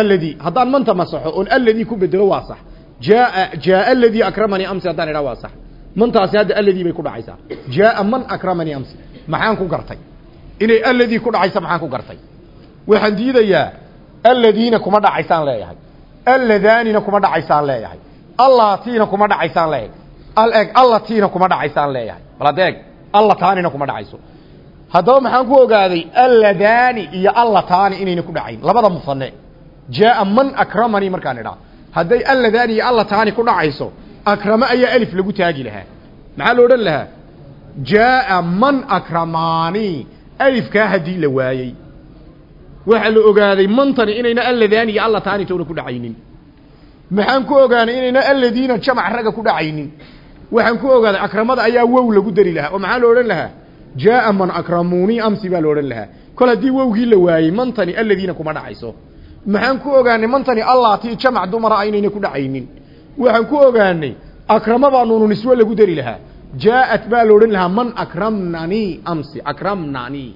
Alladii haddaan manta masaxo oon alladii ku bedelo waa sax. Jaaa jaaa aladii akramanii amsi haddaan idhaha waa sax. Mantaasi hadda alladii bay ku dhacaysaa. Jaaa man akramanii amsi. Maxaan ku gartay? Inay alladii ku dhacaysa maxaan ku gartay? Waxaan diidayaa alladiina kuma dhacaysaan leeyahay. Alladaanina kuma dhacaysaan leeyahay allatiina kuma dhacaysaan leeyahay aleg allatiina kuma dhacaysaan leeyahay. Bal adeeg allataanina kuma dhacayso. Haddaba maxaan ku ogaaday alladaani iyo allataani inayna ku dhacayn. Labada musane jaaa man akramanii markaan idhaa. Hadday alladaani iyo allataani ku dhacayso akrama ayaa alif lagu taagi lahaa. Maxaa lo odhan lahaa? Jaaa man akramaani. Alifkaa haddii la waayey. Waxaa la ogaaday mantani inayna alladaani iyo allataani toona ku dhacaynin maxaan ku ogaanay inayna alladiina jamac ragga ku dhacaynin? Waxaan ku ogaaday akramada ayaa wow lagu dari lahaa. Oo maxaa la odhan lahaa? Jaaa man akramuuni amsi baa la odhan lahaa. Kol haddii wowgii la waayey mantani alladiina kuma dhacayso. Maxaan ku ogaanay mantani allaatii jamac dumara aynayna ku dhacaynin. Waxaan ku ogaanay akrama baa nuunu niswe lagu dari lahaa. Jaa'at baa la odhan lahaa man akramnanii amsi akramnanii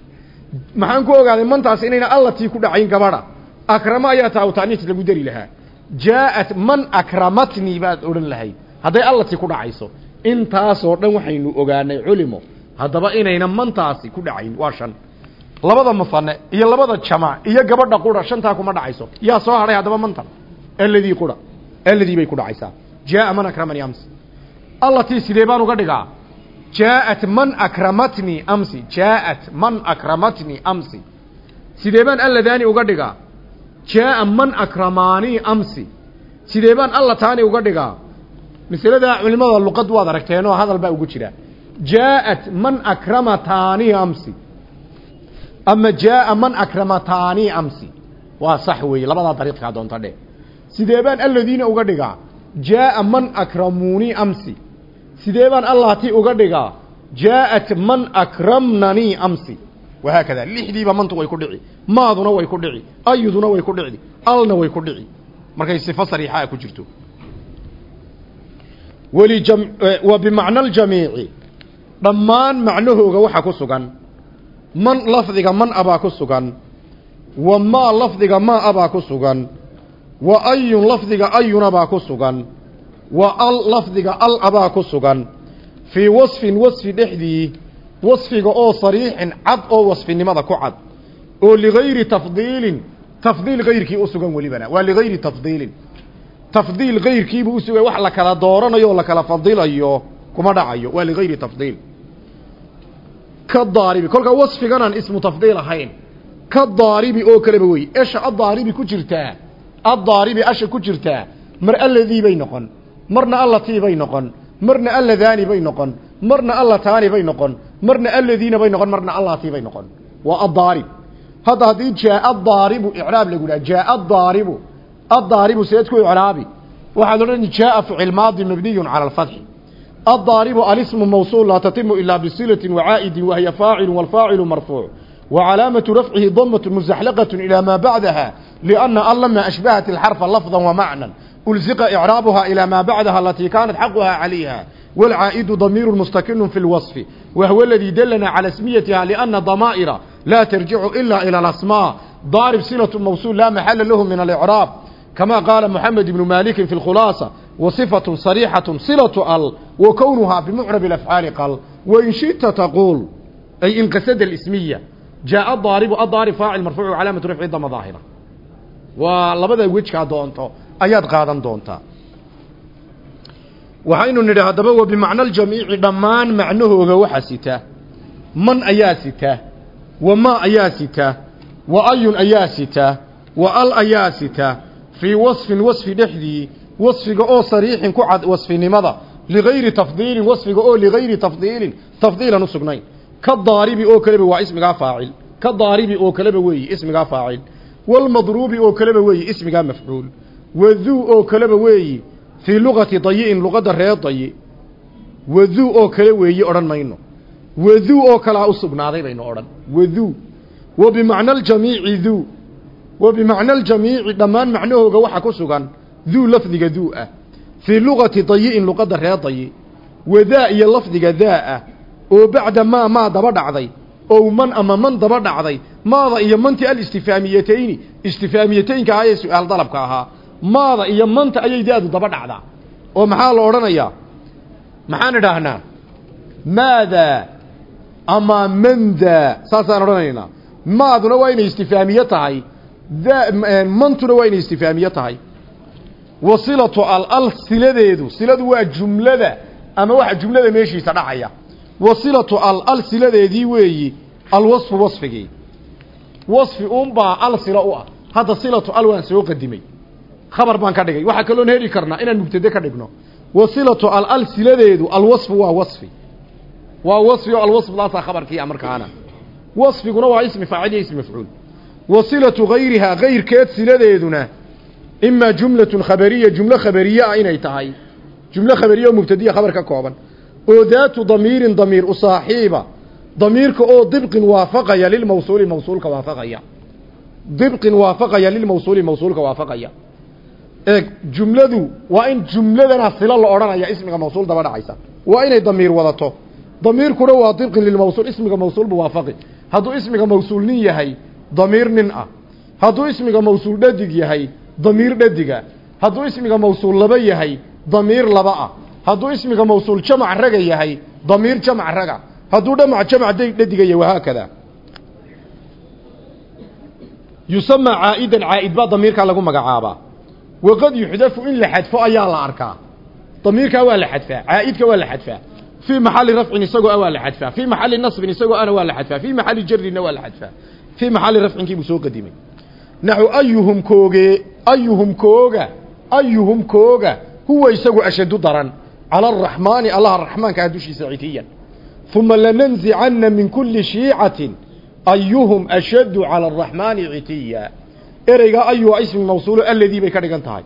maxaan ku ogaaday mantaas inayna allatii ku dhacayn gabadha. Akrama ayaa taawtaaniis lagu dari lahaa jaa'at man akramatnii baad odhan lahayd. Hadday allatii ku dhacayso. Intaasoo dhan waxaynu ogaanay culimo. Haddaba inayna mantaasi ku dhacayn waa shan. Labada musane iyo labada jamac iyo gabadha qura shantaa kuma dhacayso. Yaa soo hadhay haddaba mantan. Alladii qura. Alladii bay ku dhacaysaa. Jaaa man akramanii amsi. Allatii sidee baan uga dhigaa? Jaa'at man akramatnii amsi. Jaa'at man akramatnii amsi. Sidee baan alladaani uga dhigaa jaaa man akramaanii amsi. Sidee baan allataani uga dhigaa masalada culimada luqad waad aragteenoo hadal baa ugu jira. Jaa'at man akramataanii amsi. Ama jaaa man akramataanii amsi. Waa sax weeye labadaa dariiqkaa doonta dhe sidee baan alladiina uga dhigaa jaaa man akramuunii amsi. Sidee baan allaati uga dhigaa jaa'at man akramnanii amsi wahaakada lixdiiba mantu way ku dhici maaduna way ku dhici ayuduna way ku dhici alna way ku dhici markay sifo sariixaa ku jirto wa bimacna aljamiici dhammaan macnahooga waxaa ku sugan man lafdiga man abaa ku sugan wa maa lafdiga maa abaa ku sugan wa ayun lafdiga ayuna baa ku sugan wa al lafdiga al ku sugan fii wasfin wasfi dhexdii wasfiga oo sariixin cad oo wasfinimada ku cad. Oo ligayri tafdiilin tafdiil gayrkii u sugan welibana waa ligayri tafdiilin. Tafdiil gayrkiibuu usugay wax la kala dooranayo oo la kala fadilayo kuma dhacayo waa ligayri tafdiil. Ka daaribi kolkaa wasfiganaan ismu tafdiil ahayn ka daaribi oo kaleba wey esha addaaribi ku jirtaa addaaribi asha ku jirtaa mar alladii bay noqon marna allatii bay noqon marna alladaani bay noqon marna allataani bay noqon marna alladiina bay noqon marna allaatii bay noqon waa addaarib hadda haddii jaa adaaribu icraab lagu dhaha jaa adaaribu addaaribu seed ku icraabi waxaad odhan jaaa ficil maadi mabniyun cala alfatxi الضارب الاسم موصول لا تتم إلا بصلة وعائد وهي فاعل والفاعل مرفوع وعلامة رفعه ضمة مزحلقة إلى ما بعدها لأن لما أشبهت الحرف لفظا ومعنى ألزق إعرابها إلى ما بعدها التي كانت حقها عليها والعائد ضمير مستقل في الوصف وهو الذي دلنا على اسميتها لأن ضمائر لا ترجع إلا إلى الأسماء ضارب صلة موصول لا محل له من الإعراب كما قال محمد بن مالك في الخلاصة وصفة صريحة صلة ال وكونها بمعرب الأفعال قال وإن شئت تقول أي إن قصد الاسمية جاء الضارب الضارب فاعل مرفوع علامة رفع ضم ظاهرة ولبدا وجهها ayaad qaadan doontaa. Waxaynu nidhi haddaba wa bimacna aljamiici dhammaan macnahooga waxaa sita. Man ayaa sita? Wa ma ayaa sita? Wa ayun ayaa sita? Wa al ayaa sita? Fii wasfin wasfi dhexdii wasfiga oo sariixin ku cad wasfinimada ligayri tafdiilin wasfiga oo ligayri tafdiilin. Tafdiilan u sugnayn. Ka daaribi oo kaleba waa ismigaa faacil. Ka daaribi oo kaleba weeye ismigaa faacil. Walmadruubi oo kaleba weeye ismigaa mafcuul waduu oo kaleba weeyi fii luqati dayi'in luqadda reer dayi. Waduu oo kale weeye odhan mayno. Waduu oo kalaa u sugnaaday baynu odhan. Waduu wa bimacna aljamiici duu wa bimacna aljamiici dhammaan macnahooga waxa ku sugan duu lafdiga duu ah. Fii luqati dayi'in luqadda reer dayi. Wadaa iyo lafdiga daa ah. Oo bacda maa maa daba dhacday. Ow man ama man daba dhacday. Maada iyo manti alistifaamiyatayni istifaamiyataynka ahaa ee su'aal dalabka ahaa maada iyo manta ayay daadu daba dhacdaa. oo maxaa la odhanayaa maxaan idhaahnaa? Maadaa ama mandaa saasaan odhanaynaa maaduna waa inay istifaamiye tahay. Mantuna waa inay istifaamiye tahay. Wasilatu alal siladeedu siladu waa jumlada ama waxa jumlada meeshiisa dhacaya. Wasilatu alal siladeedii weeyi alwasfu wasfigii. Wasfi uunbaa al sila u ah. Hadda silatu al waan soo qadimay khabar baan ka dhigay. Waxaa kaloon heli karnaa inaan mubtade ka dhigno. Wasilatu al al siladeedu alwasfu waa wasfi. Waa wasfi oo alwasfdaasaa khabarkiia markaana wasfiguna waa ismi faacil iyo ismi mafcuul. Wasilatu gayrihaa gayrkeed siladeeduna imaa jumlatun khabariya jumlo khabariye ah inay tahay. Jumlo khabariye oo mubtadiya khabar ka kooban. Oo daatu damiirin damiir u saaxiiba. Damiirka oo dibqin waafaqaya lilmawsuuli mawsuulka waafaqaya. Dibqin waafaqaya lilmawsuuli mawsuulka waafaqaya eeg jumladu waa in jumladana silo la odhanaya ismiga mawsuul daba dhacaysa. Waa inay damiir wadato. Damiirkuna waa dibqin lilmawsuul ismiga mawsuul bu waafaqi. Hadduu ismiga mawsuul nin yahay damiir nin ah. Hadduu ismiga mawsuul dhadig yahay damiir dhadiga. Hadduu ismiga mawsuul laba yahay damiir laba ah. Hadduu ismiga mawsuul jamac raga yahay damiir jamac raga. Hadduu dhamac jamac dhadiga yahay wahaakada yusama caa'idan caa'id baa damiirkaa lagu magacaabaa waqad yuxdafu in la xadfo ayaa la arkaa. Damiirkaa waa la xadfaa caa'idka waa la xadfaa. Fii maxali rafcin isagoo a waa la xadfaa. Fii maxali nasbin isagoo ana waa la xadfaa. Fii maxali jarina waa la xadfaa. Fii maxali rafcinkii buu soo qadimay. Naxu ayuhum kooge ayuhum kooga ayuhum kooga huwa isagu ashadu daran. Cala araxmaani allaha raxmaankaa dushiisa citiyan. Uma lananzicana min kuli shiicatin. Ayuhum ashaddu cala araxmaani citiya ereygaa ayuha ismi mawsuulo aladii bay ka dhigan tahay.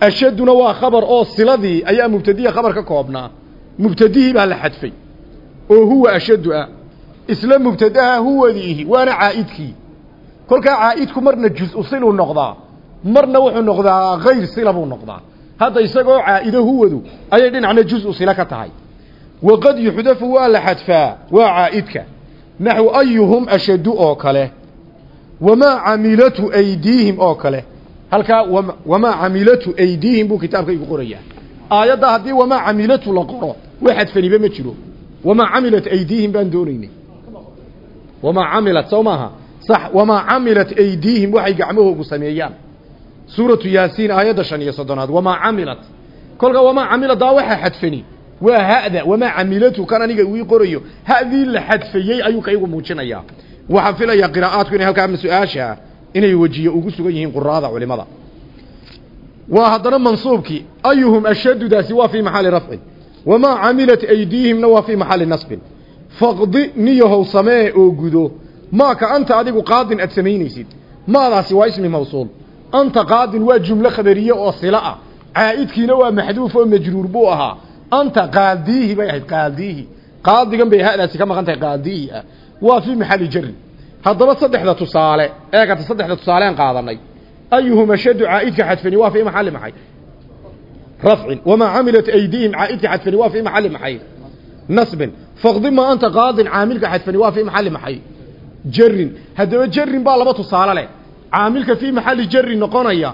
Ashadduna waa khabar oo siladii ayaa mubtadiya khabar ka koobnaa mubtadihii baa la xadfay. Oo huwa ashaddu ah isla mubtadaha huwadiihi waana caa'idkii. Kolkaa caa'idku marna juz-u siluu noqdaa. Marna wuxuu noqdaa hayr sila buu noqdaa. Hadda isagoo caa'ido huwadu ayay dhinacna juz-u sila ka tahay. Waqad yuxdafu waa la xadfaa waa caa'idka. Naxu ayuhum ashaddu oo kale wamaa camilatu aydiihim oo kale halkaa wamaa camilatu aydiihim buu kitaabkaygu qorayaa aayadda haddii wamaa camilatu la qoro wax xadfaniba ma jiro wamaa camilat aydiihim baan doonaynay wamaa camilat soo maaha sax wamaa camilat aydiihim waxay gacmahoogu sameeyaan suuratu yaasiin aayadda shan iyo soddonaad wamaa camilat kolka wamaa camilat daa waxaa xadfani waa ha'da wamaa camilatu kan aniga ii qorayo ha'dii la xadfayey ayuu kaygu muujinayaa waxaan filayaa qiraa'aadku inay halkaa su'aasha inay wejiye ugu sugan yihiin quraada culimada. Waa haddana mansuubkii ayuhum ashaddudaasi waa fii maxali rafcin wamaa camilat aydiihimna waa fii maxali nasbin. Faqdi niyahow samee oo gudo maaka anta adigu qaadin aad samaynaysid maadaasi waa ismi mawsuul. Anta qaadin waa jumlo khabariye oo silo ah caa'idkiina waa maxduuf oo majruur buu ahaa. Anta qaadiihi bay ahayd qaadiihi. Qaadigan bay hadaasi ka maqan tahay qaadiihi ah waa fii maxali jari haddaba saddexda tusaale eegata saddexda tusaalean qaadanay. Ayuhum ashaddu caa'idka xadfani waa fii maxali maxay? Rafcin. Wamaa camilat aydiihim caa'idka xadfani waa fii maxali maxay? Nasbin. Faqdi anta qaadin caamilka xadfani waa fii maxali maxay? Jarin haddaba jarin baa laba tusaale leh. Caamilka fii maxali jari noqonaya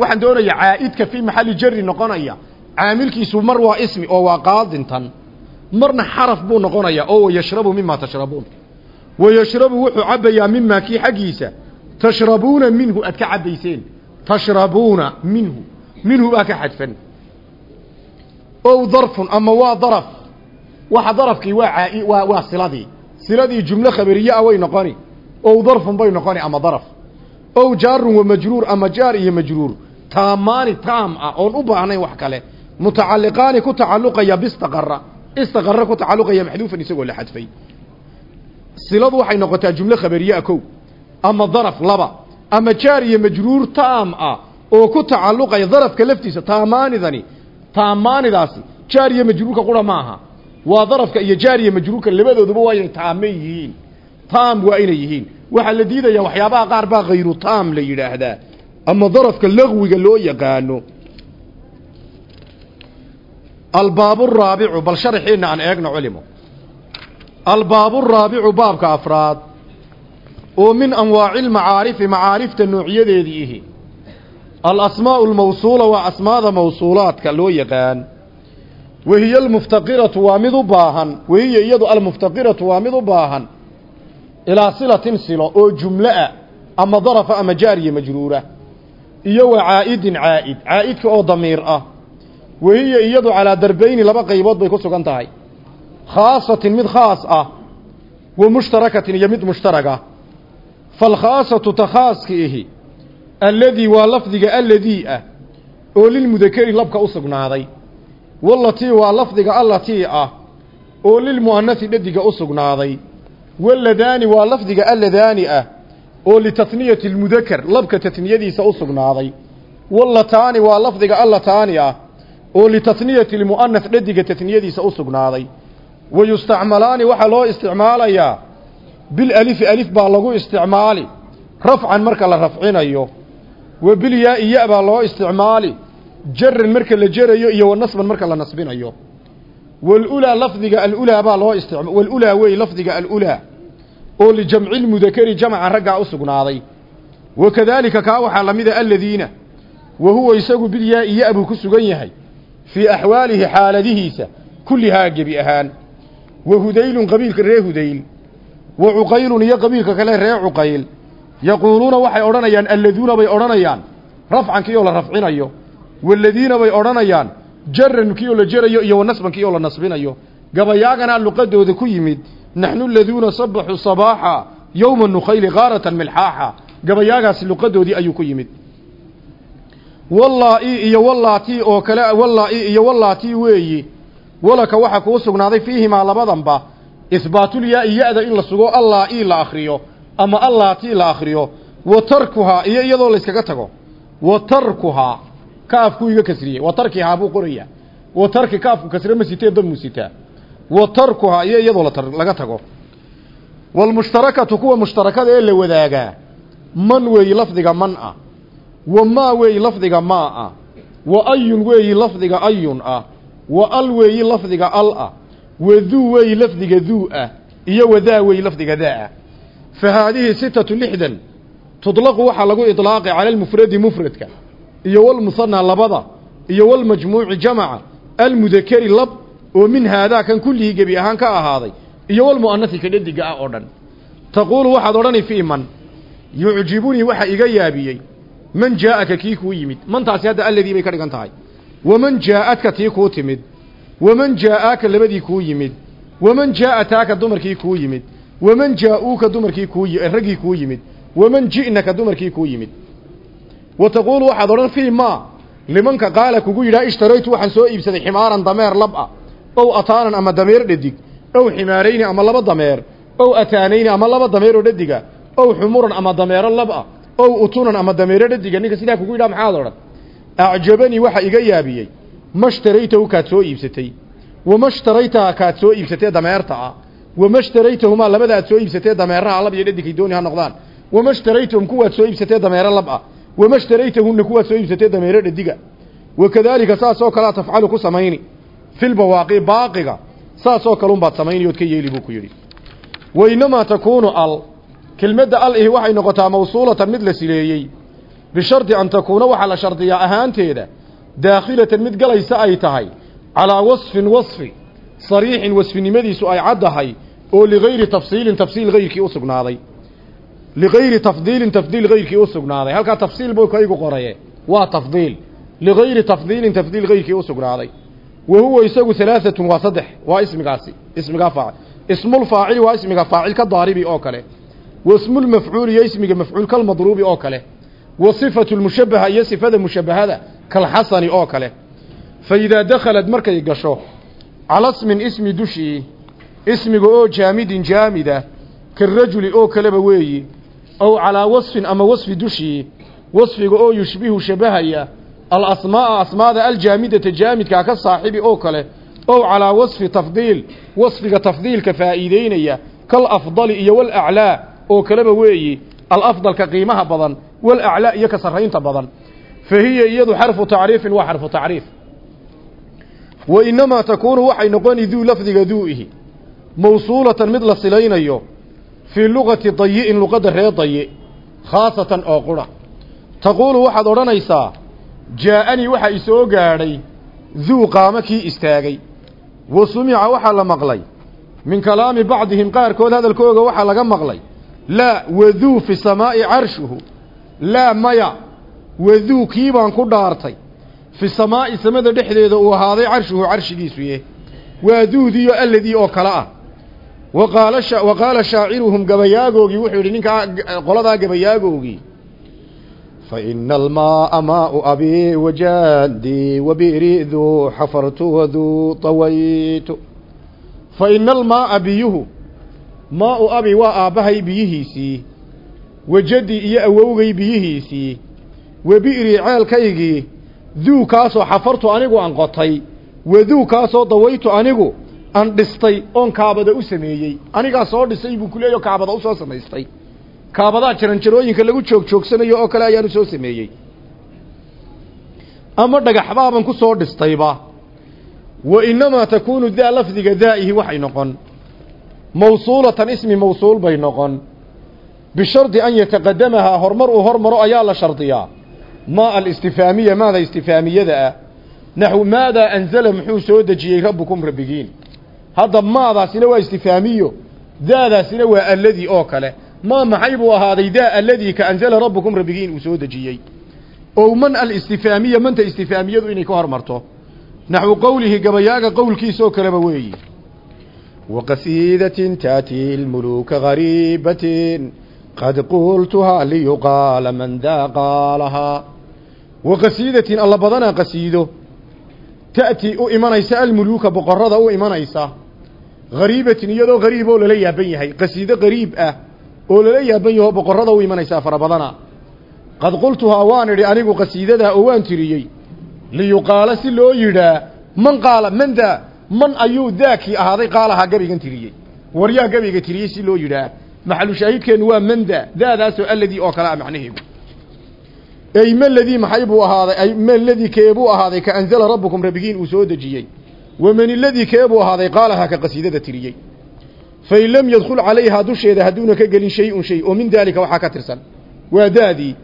waxaan doonaya caa'idka fii maxali jari noqonaya. Caamilkiisu mar waa ismi oo waa qaadintan marna xaraf buu noqonaya oo wayashrabu mima tashrabuun wayashrabu wuxuu cabbayaa mimaa kii xaggiisa tashrabuuna minhu aad ka cabbayseen. Tashrabuuna minhu minhu baa ka xadfan. Ow darfun ama waa daraf. Waxa darafkii waa aa waa waa siladii. Siladii jumlo khabariye way noqoni. Ow darfun bay noqoni ama daraf. Ow jaarun wa majruur ama jaar iyo majruur. Taamaani taam ah oon u baahnayn wax kale. Mutacalliqaani ku tacalluqaya bistaqara istaqara ku tacalluqaya maxduufan isagoo la xadfay siladu waxay noqotaa jumlo khabariye kow ama daraf laba ama jaar iyo majruur taam ah oo ku tacalluqaya darafka laftiisa taamaanidani taamaanidaasi jaar iyo majruurka qura maaha waa darafka iyo jaar iyo majruurka labadooduba waa inay taame yihiin taam waa inay yihiin waxaa la diidayaa waxyaabaha qaar baa khayru taam la yidhaahdaa ama darafka lagwiga loo yaqaano albaabu raabicu bal sharaxiina aan eegno culimo albaabu raabicu baabka afraad oo min anwaaci lmacaarifi macaarifta noocyadeedii ihi. Alasmaau lmawsuula waa asmaada mawsuulaadka loo yaqaan. Wahiya almuftaqiratu waa mid u baahan. Wahiya iyadu almuftaqiratu waa mid u baahan. Ilaa silatin silo oo jumloa ama darafa ama jaariya majruura. Iyo wa caa'idin caa'id. Caa'idka oo damiir ah wahiya iyadu calaa darbayni laba qaybood bay ku sugan tahay. Khaasatin mid khaas ah wa mushtarakatin iyo mid mushtaraga falkhaasatu takhaaski ihi alladii waa lafdiga alladii ah oo lilmudakeri labka u sugnaaday. Wallatii waa lafdiga allatii ah oo lilmu'anasi dhadiga u sugnaaday. Waladaani waa lafdiga alladaani ah oo litatniyati lmudaker labka tatniyadiisa u sugnaaday. Wallataani waa lafdiga allataani ah oo litatniyati lmu'anas dhadiga tatniyadiisa u sugnaaday. Wa yustacmalaani waxaa loo isticmaalayaa bilalifi alif baa lagu isticmaali rafcan marka la rafcinayo. Wa bilyaa-i ya baa loo isticmaali jaran marka la jerayo iyo wa nasban marka la nasbinayo. Walulaa lafdiga alulaa baa loo isticma walulaa wey lafdiga alulaa oo lijamci lmudakeri jamca raggaa u sugnaaday. Wa kadaalika kaa waxaa la mida aladiina wa huwa isagu bilyaa-i ya buu ku sugan yahay fii axwaalihi xaaladihiisa kullihaa gebi ahaan wa hudaylun qabiilka ree hudayl wa cuqaylun iyo qabiilka kale ree cuqayl yaquuluuna waxay odhanayaan alladuuna bay odhanayaan rafcan kii oo la rafcinayo waladiina bay odhanayaan jaran kii oo la jerayo iyo wa nasban kii oo la nasbinayo gabayaagana luqadooda ku yimid naxnu laduuna sabaxuu sabaaxa yowma nukhayli kaaratan milxaaxa gabayaagaasi luqadoodii ayuu ku yimid wallaa-i iyo wallaatii oo kale wallaa-i iyo wallaatii weeyi. Walaka waxaa kuu sugnaaday fiihimaa labadanba ihbaatulyaa-i ya-da in la sugo allaa-i la akhriyo ama allaatii la akhriyo. Wa tarkuhaa iyo iyadoo layskaga tago. Wa tarkuhaa kaafkuu iga kasriyey wa tarkihaa buu qorayaa wa tarki kaafku kasre ma sitee damuu sitaa wa tarkuhaa iyo iyadoo laga tago. Waalmushtarakatu kuwa mushtarakada ee la wadaagaa man weeyi lafdiga man ah wa maa weeyi lafdiga maa ah wa ayun weeyi lafdiga ayun ah wa al weeyi lafdiga al ah wa duu weeyi lafdiga duu ah iyo wadaa weeyi lafdiga daa ah fa haadihi sitatu lixdan tudlaqu waxaa lagu idlaaqi cala almufradi mufradka. Iyo walmusanaa labada. Iyo walmajmuuci jamaca. Almudakeri lab oo min haadaa kan kullihii gebi ahaan ka ahaaday. Iyo walmu'anasi ka dhadiga ah oo dhan. Taquulu waxaad odhani fii man yucjibunii waxa iga yaabiyey man jaa'aka kii kuu yimid mantaasi hadda alladii bay ka dhigan tahay waman jaa'adka tii kuu timid waman jaa'aaka labadii kuu yimid waman jaa'ataaka dumarkii kuu yimid waman jaa'uuka dumarkii kuu raggii kuu yimid waman ji'naka dumarkii kuu yimid wa taquulu waxaad odhan fii maa limanka qaala kugu yidhaha ishtaraytu waxaan soo iibsaday ximaaran dameer lab ah ow ataanan ama dameer dhadig ow ximaarayni ama laba dameer ow ataanayni ama laba dameeroo dhadiga ow xumuran ama dameero lab ah ow utunan ama dameero dhadiga ninka sidaa kugu yidhaha maxaad odhan? Acjabanii waxa iga yaabiyey mashtaraytahu kaad soo iibsatay wamashtaraytaha kaad soo iibsatee dameerta ah wamashtaraytahumaa labada aad soo iibsatee dameeraha lab iyo dhadigkay dooni ha noqdaan wamashtaraytahum kuwaad soo iibsatee dameero lab ah wamashtaraytahunna kuwaad soo iibsatee dameero dhadiga wakadaalika saasoo kalea tafcalu ku samayni filbawaaqi baaqiga saasoo kalunbaad samayni ood ka yeeli buu ku yidhi. Wainamaa takuunu al kelmadda al ihi waxay noqotaa mawsuulatan mid la sileeyey bishardi an takuuna waxaa la shardiyaa ahaanteeda daakhilatan mid galaysa ay tahay calaa wasfin wasfi sariixin wasfinimadiisu ay caddahay oo ligayri tafsiilin tafsiil hayrkii u sugnaaday. Ligayri tafdiilin tafdiil hayrkii u sugnaaday. Halkaa tafsiil buu kaygu qoraye. Waa tafdiil. Ligayri tafdiilin tafdiil hayrkii u sugnaaday. Wa huwa isagu halaaatun waa saddex. Waa ismigaasi. Ismigaa faacil. Ismulfaacili waa ismiga faacil ka daaribi oo kale wa ismulmafcuul iyo ismiga mafcuul kalmadruubi oo kale wa sifatu lmushabaha iyo sifada mushabahada kalxasani oo kale. Fa idaa dakhalad markay gasho cala smin ismi dushii ismiga oo jaamidin jaamida karajuli oo kaleba weeyi ow calaa wasfin ama wasfi dushii wasfiga oo yushbihu shabahaya alasmaa'a asmaada aljaamidata jaamidkaa ka saaxibi oo kale ow calaa wasfi tafdiil wasfiga tafdiilka faa'iideynaya kal iyo walaclaa oo kaleba weeyi alafdalka qiimaha badan walaclaa iyo ka sarraynta badan. Fa hiya iyadu xarfu tacriifin waa xarfu tacriif. Wa inamaa takuunu waxay noqoni duu lafdiga duu'ihi mawsuulatan mid la silaynayo fii luqati dayi'in luqadda ree dayi khaasatan oo qura. Taquulu waxaad odhanaysaa jaa'anii waxaa isoo gaadhay duu qaamo kii istaagay. Wa sumica waxaa la maqlay min kalaami bacdihim qaarkood hadalkooga waxaa laga maqlay laa waduu fi samaa'i carshuhu laa maya waduu kii baan ku dhaartay fi samaa'i samada dhexdeeda uu ahaaday carshuhu carshigiisuye waa duudiyo alladii oo kale ah waqaala sha waqaala shaaciruhum gabayaagoogii wuxuu yidhi ninkaa qoladaa gabayaagoogii فإن الماء ماء أبي وجدي وبئري ذو حفرت وذو طويت فإن الماء بيه maau abi waa aabbahay biyihiisii wa jaddi iyo awowgay biyihiisii wa bi'rii ceelkaygii duu kaasoo xafartu anigu aan qotay. Wa duu kaasoo dawaytu anigu aan dhistay. Oon kaabada u sameeyey. Anigaa soo dhisay buu ku leeyo kaabada u soo samaystay. Kaabadaa jaranjarooyinka lagu joog joogsanayo oo kale ayaan u soo sameeyey. Ama dhagaxbaaban ku soo dhistayba. Wa innamaa takuunu daa lafdiga daa'ihi waxay noqon mawsuulatan ismi mawsuul bay noqon. Bishardi an yataqadamahaa horumar uu hormaro ayaa la shardiyaa maa alistifaamiya maada istifaamiyada ah. Naxw maadaa anzala muxuu soo dejiyey rabbukum rabbigiin. Hadda maadaasina waa istifaamiyo daadaasina waa alladii oo kale. Ma maxay buu ahaaday daa alladii ka anzala rabbukum rabbigiin uu soo dejiyey? Ow man alistifaamiya manta istifaamiyadu inay ka hormarto? Naxwu qowlihi gabayaaga qowlkiisoo kaleba weeyi lmuluuka gariibatin qad qultuhaa liyuqaala man daa qaalahaa waqasiidatin alla badanaa qasiido ta'ti u imanaysa almuluuka boqorada u imanaysa hariibatin iyadoo hariib oo lala yaaban yahay qasiido qariib ah oo lala yaaban yaho boqorrada u imanaysaa fara badana qad qultuhaa waan idhi anigu qasiidadaa oo waan tiriyey liyuqaalo si loo yidhaa man ayuu daakii ahaaday? Qaalahaa gabaygan tiriyey. Waryaa gabayga tiriyey si loo yidhaa maxalu shaahidkeennu waa man daa? Daadaasoo alladii oo kale ah macnaheedu. Ey maladii maxay buu ahaaday? Maladii keebuu ahaaday? Ka anzala rabbukum rabbigiin uu soo dejiyey. Waman iladii keebuu ahaaday? Qaalahaa ka qasiidada tiriyey. Fain lam yadkul calayhaa dusheeda hadduuna ka gelin shay-un shay oo min daalika waxaa ka tirsan. Waa daadii.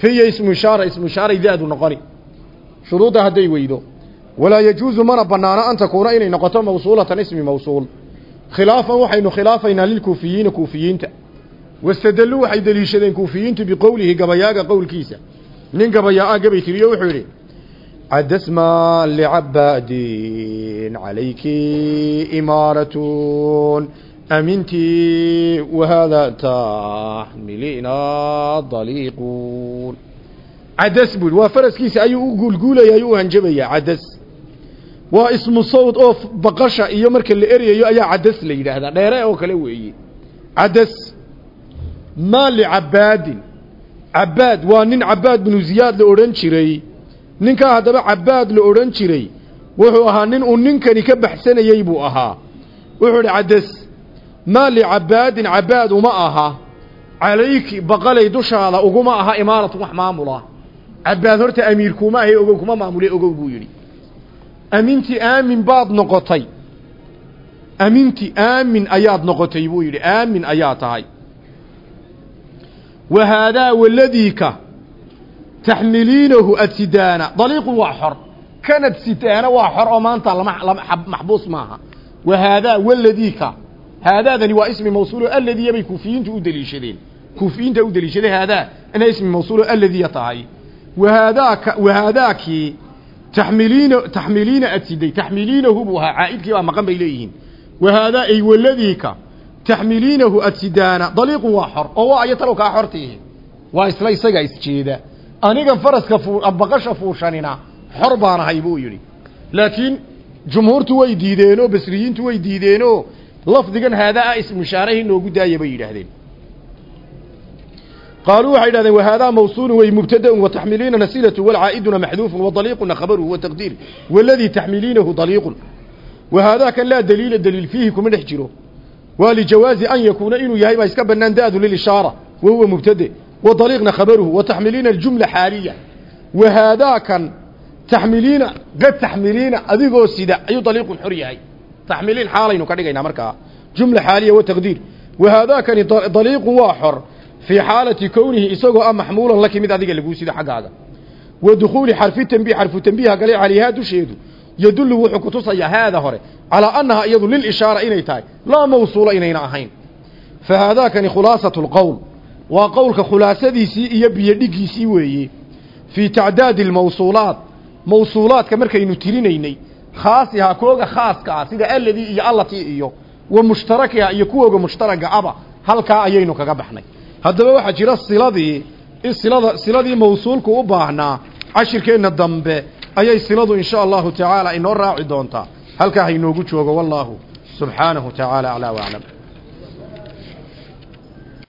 Fiya ismu ishaara ismu ishaaray daadu noqoni. Shuruudda hadday weydo walaa yajuusu mana bannaano an takuuna inay noqoto mawsuulatan ismi mawsuul khilaafan waxaynu khilaafaynaa lilkuufiyiina kuufiyiinta wastadalluu waxay deliishadeen kuufiyiintu biqowlihi gabayaaga qowlkiisa nin gabayaa-a gabay tiriyo wuxuu yidhi cadasma licabaadin calayki imaaratun amintii wahada taxmilina daliiquun cadas buu waa faraskiisa ayuu u guulguulaya ayuu u hanjabayaa cadas waa ismu sawd oo baqasha iyo marka la eryayo ayaa cadas la yidhaahdaa dheere oo kale weeye cadas. Maa licabaadin cabaad waa nin cabaad binu ziyaad la odhan jiray. Ninkaa haddaba cabaad la odhan jiray wuxuu ahaa nin uu ninkani ka baxsanayey buu ahaa. Wuxuu idhi cadas maa licabaadin cabaad uma aha. Calayki baqalay dushaada uguma aha imaaratun wax maamula. Cabaad horta amiir kuma ahay ogow kuma maamule ogow buu yidhi aminti aamin baad noqotay. Aminti aamin ayaad noqotay buu yidhi aamin ayaa tahay. Wa haadaa waladiika taxmiliinahu adsidaana daliiqun waa xor. Kan adsidaana waa xor oo maanta maxbuus maaha. Wa haadaa waladiika haadaadani waa ismi mawsuulo aladiya bay kuufiyiintu u deliishadeen kuufiyiinta u deliishaday haadaa inay ismi mawsuulo aladiya tahay. Wahaadaaka wahaadaakii taxmiliina taxmiliina adsiday taxmiliinahu buu ahaa caa'idkii baa maqan bay leeyihiin. Wahaadaa ay waladiika taxmiliinahu adsidaana daliiqun waa xor oo waa ayo talow kaa xortiihi waa isla isagaa isjeeda. Anigan faraska fuu baqasha fuushanina xor baan ahay buu yidhi. Laakiin jumhuurtu way qaaluu waxay wahaadaa mawsuulun way mubtadaun wataxmiliina nasilatu walcaa'iduna maxduufun wadaliiquna khabaruhu wataqdiir waladii taxmiliinahu daliiqun wahaadaa kan laa daliila daliil fiihi kuma dhex jiro waa lijawaazi an yakuuna inuu yahay baa iska bannaan daadu lilishaara wa huwa mubtade wadaliiqna khabaruhu wataxmiliina aljumla xaaliya wahaadaa kan taxmiliina qad taxmiliina adigoo sida ayuu daliiqun xor yahay taxmiliin xaalaynu ka dhigaynaa markaa jumla fii xaalati kownihi isagoo ah maxmuulan laki mid adiga laguu sido xaggaaga. Wa dukhuuli xarfi tanbiih xarfu tanbiiha galay calayhaa dusheedu yadullu wuxuu kutusayaa haada hore calaa annahaa iyadu lilishaara inay tahay laa mawsuula inayna ahayn. Fa haadaakani khulaasatu lqowl waa qowlka khulaasadiisii iyo biyodhigiisii weeye. Fii tacdaadi almawsuulaat mawsuulaadka markaynu tirinaynay khaasihaa kooga khaaska ah sida alladii iyo allatii iyo wa mushtarakiha iyo kuwooga mushtaraga aba halkaa ayaynu kaga baxnay haddaba waxaa jira siladii silada siladii mawsuulku u baahnaa cashirkeenna dambe ayay siladu in sha allahu tacaala inoo raaci doontaa. Halkaa hainoogu joogo wallaahu subxaanahu tacaala aclaa waclam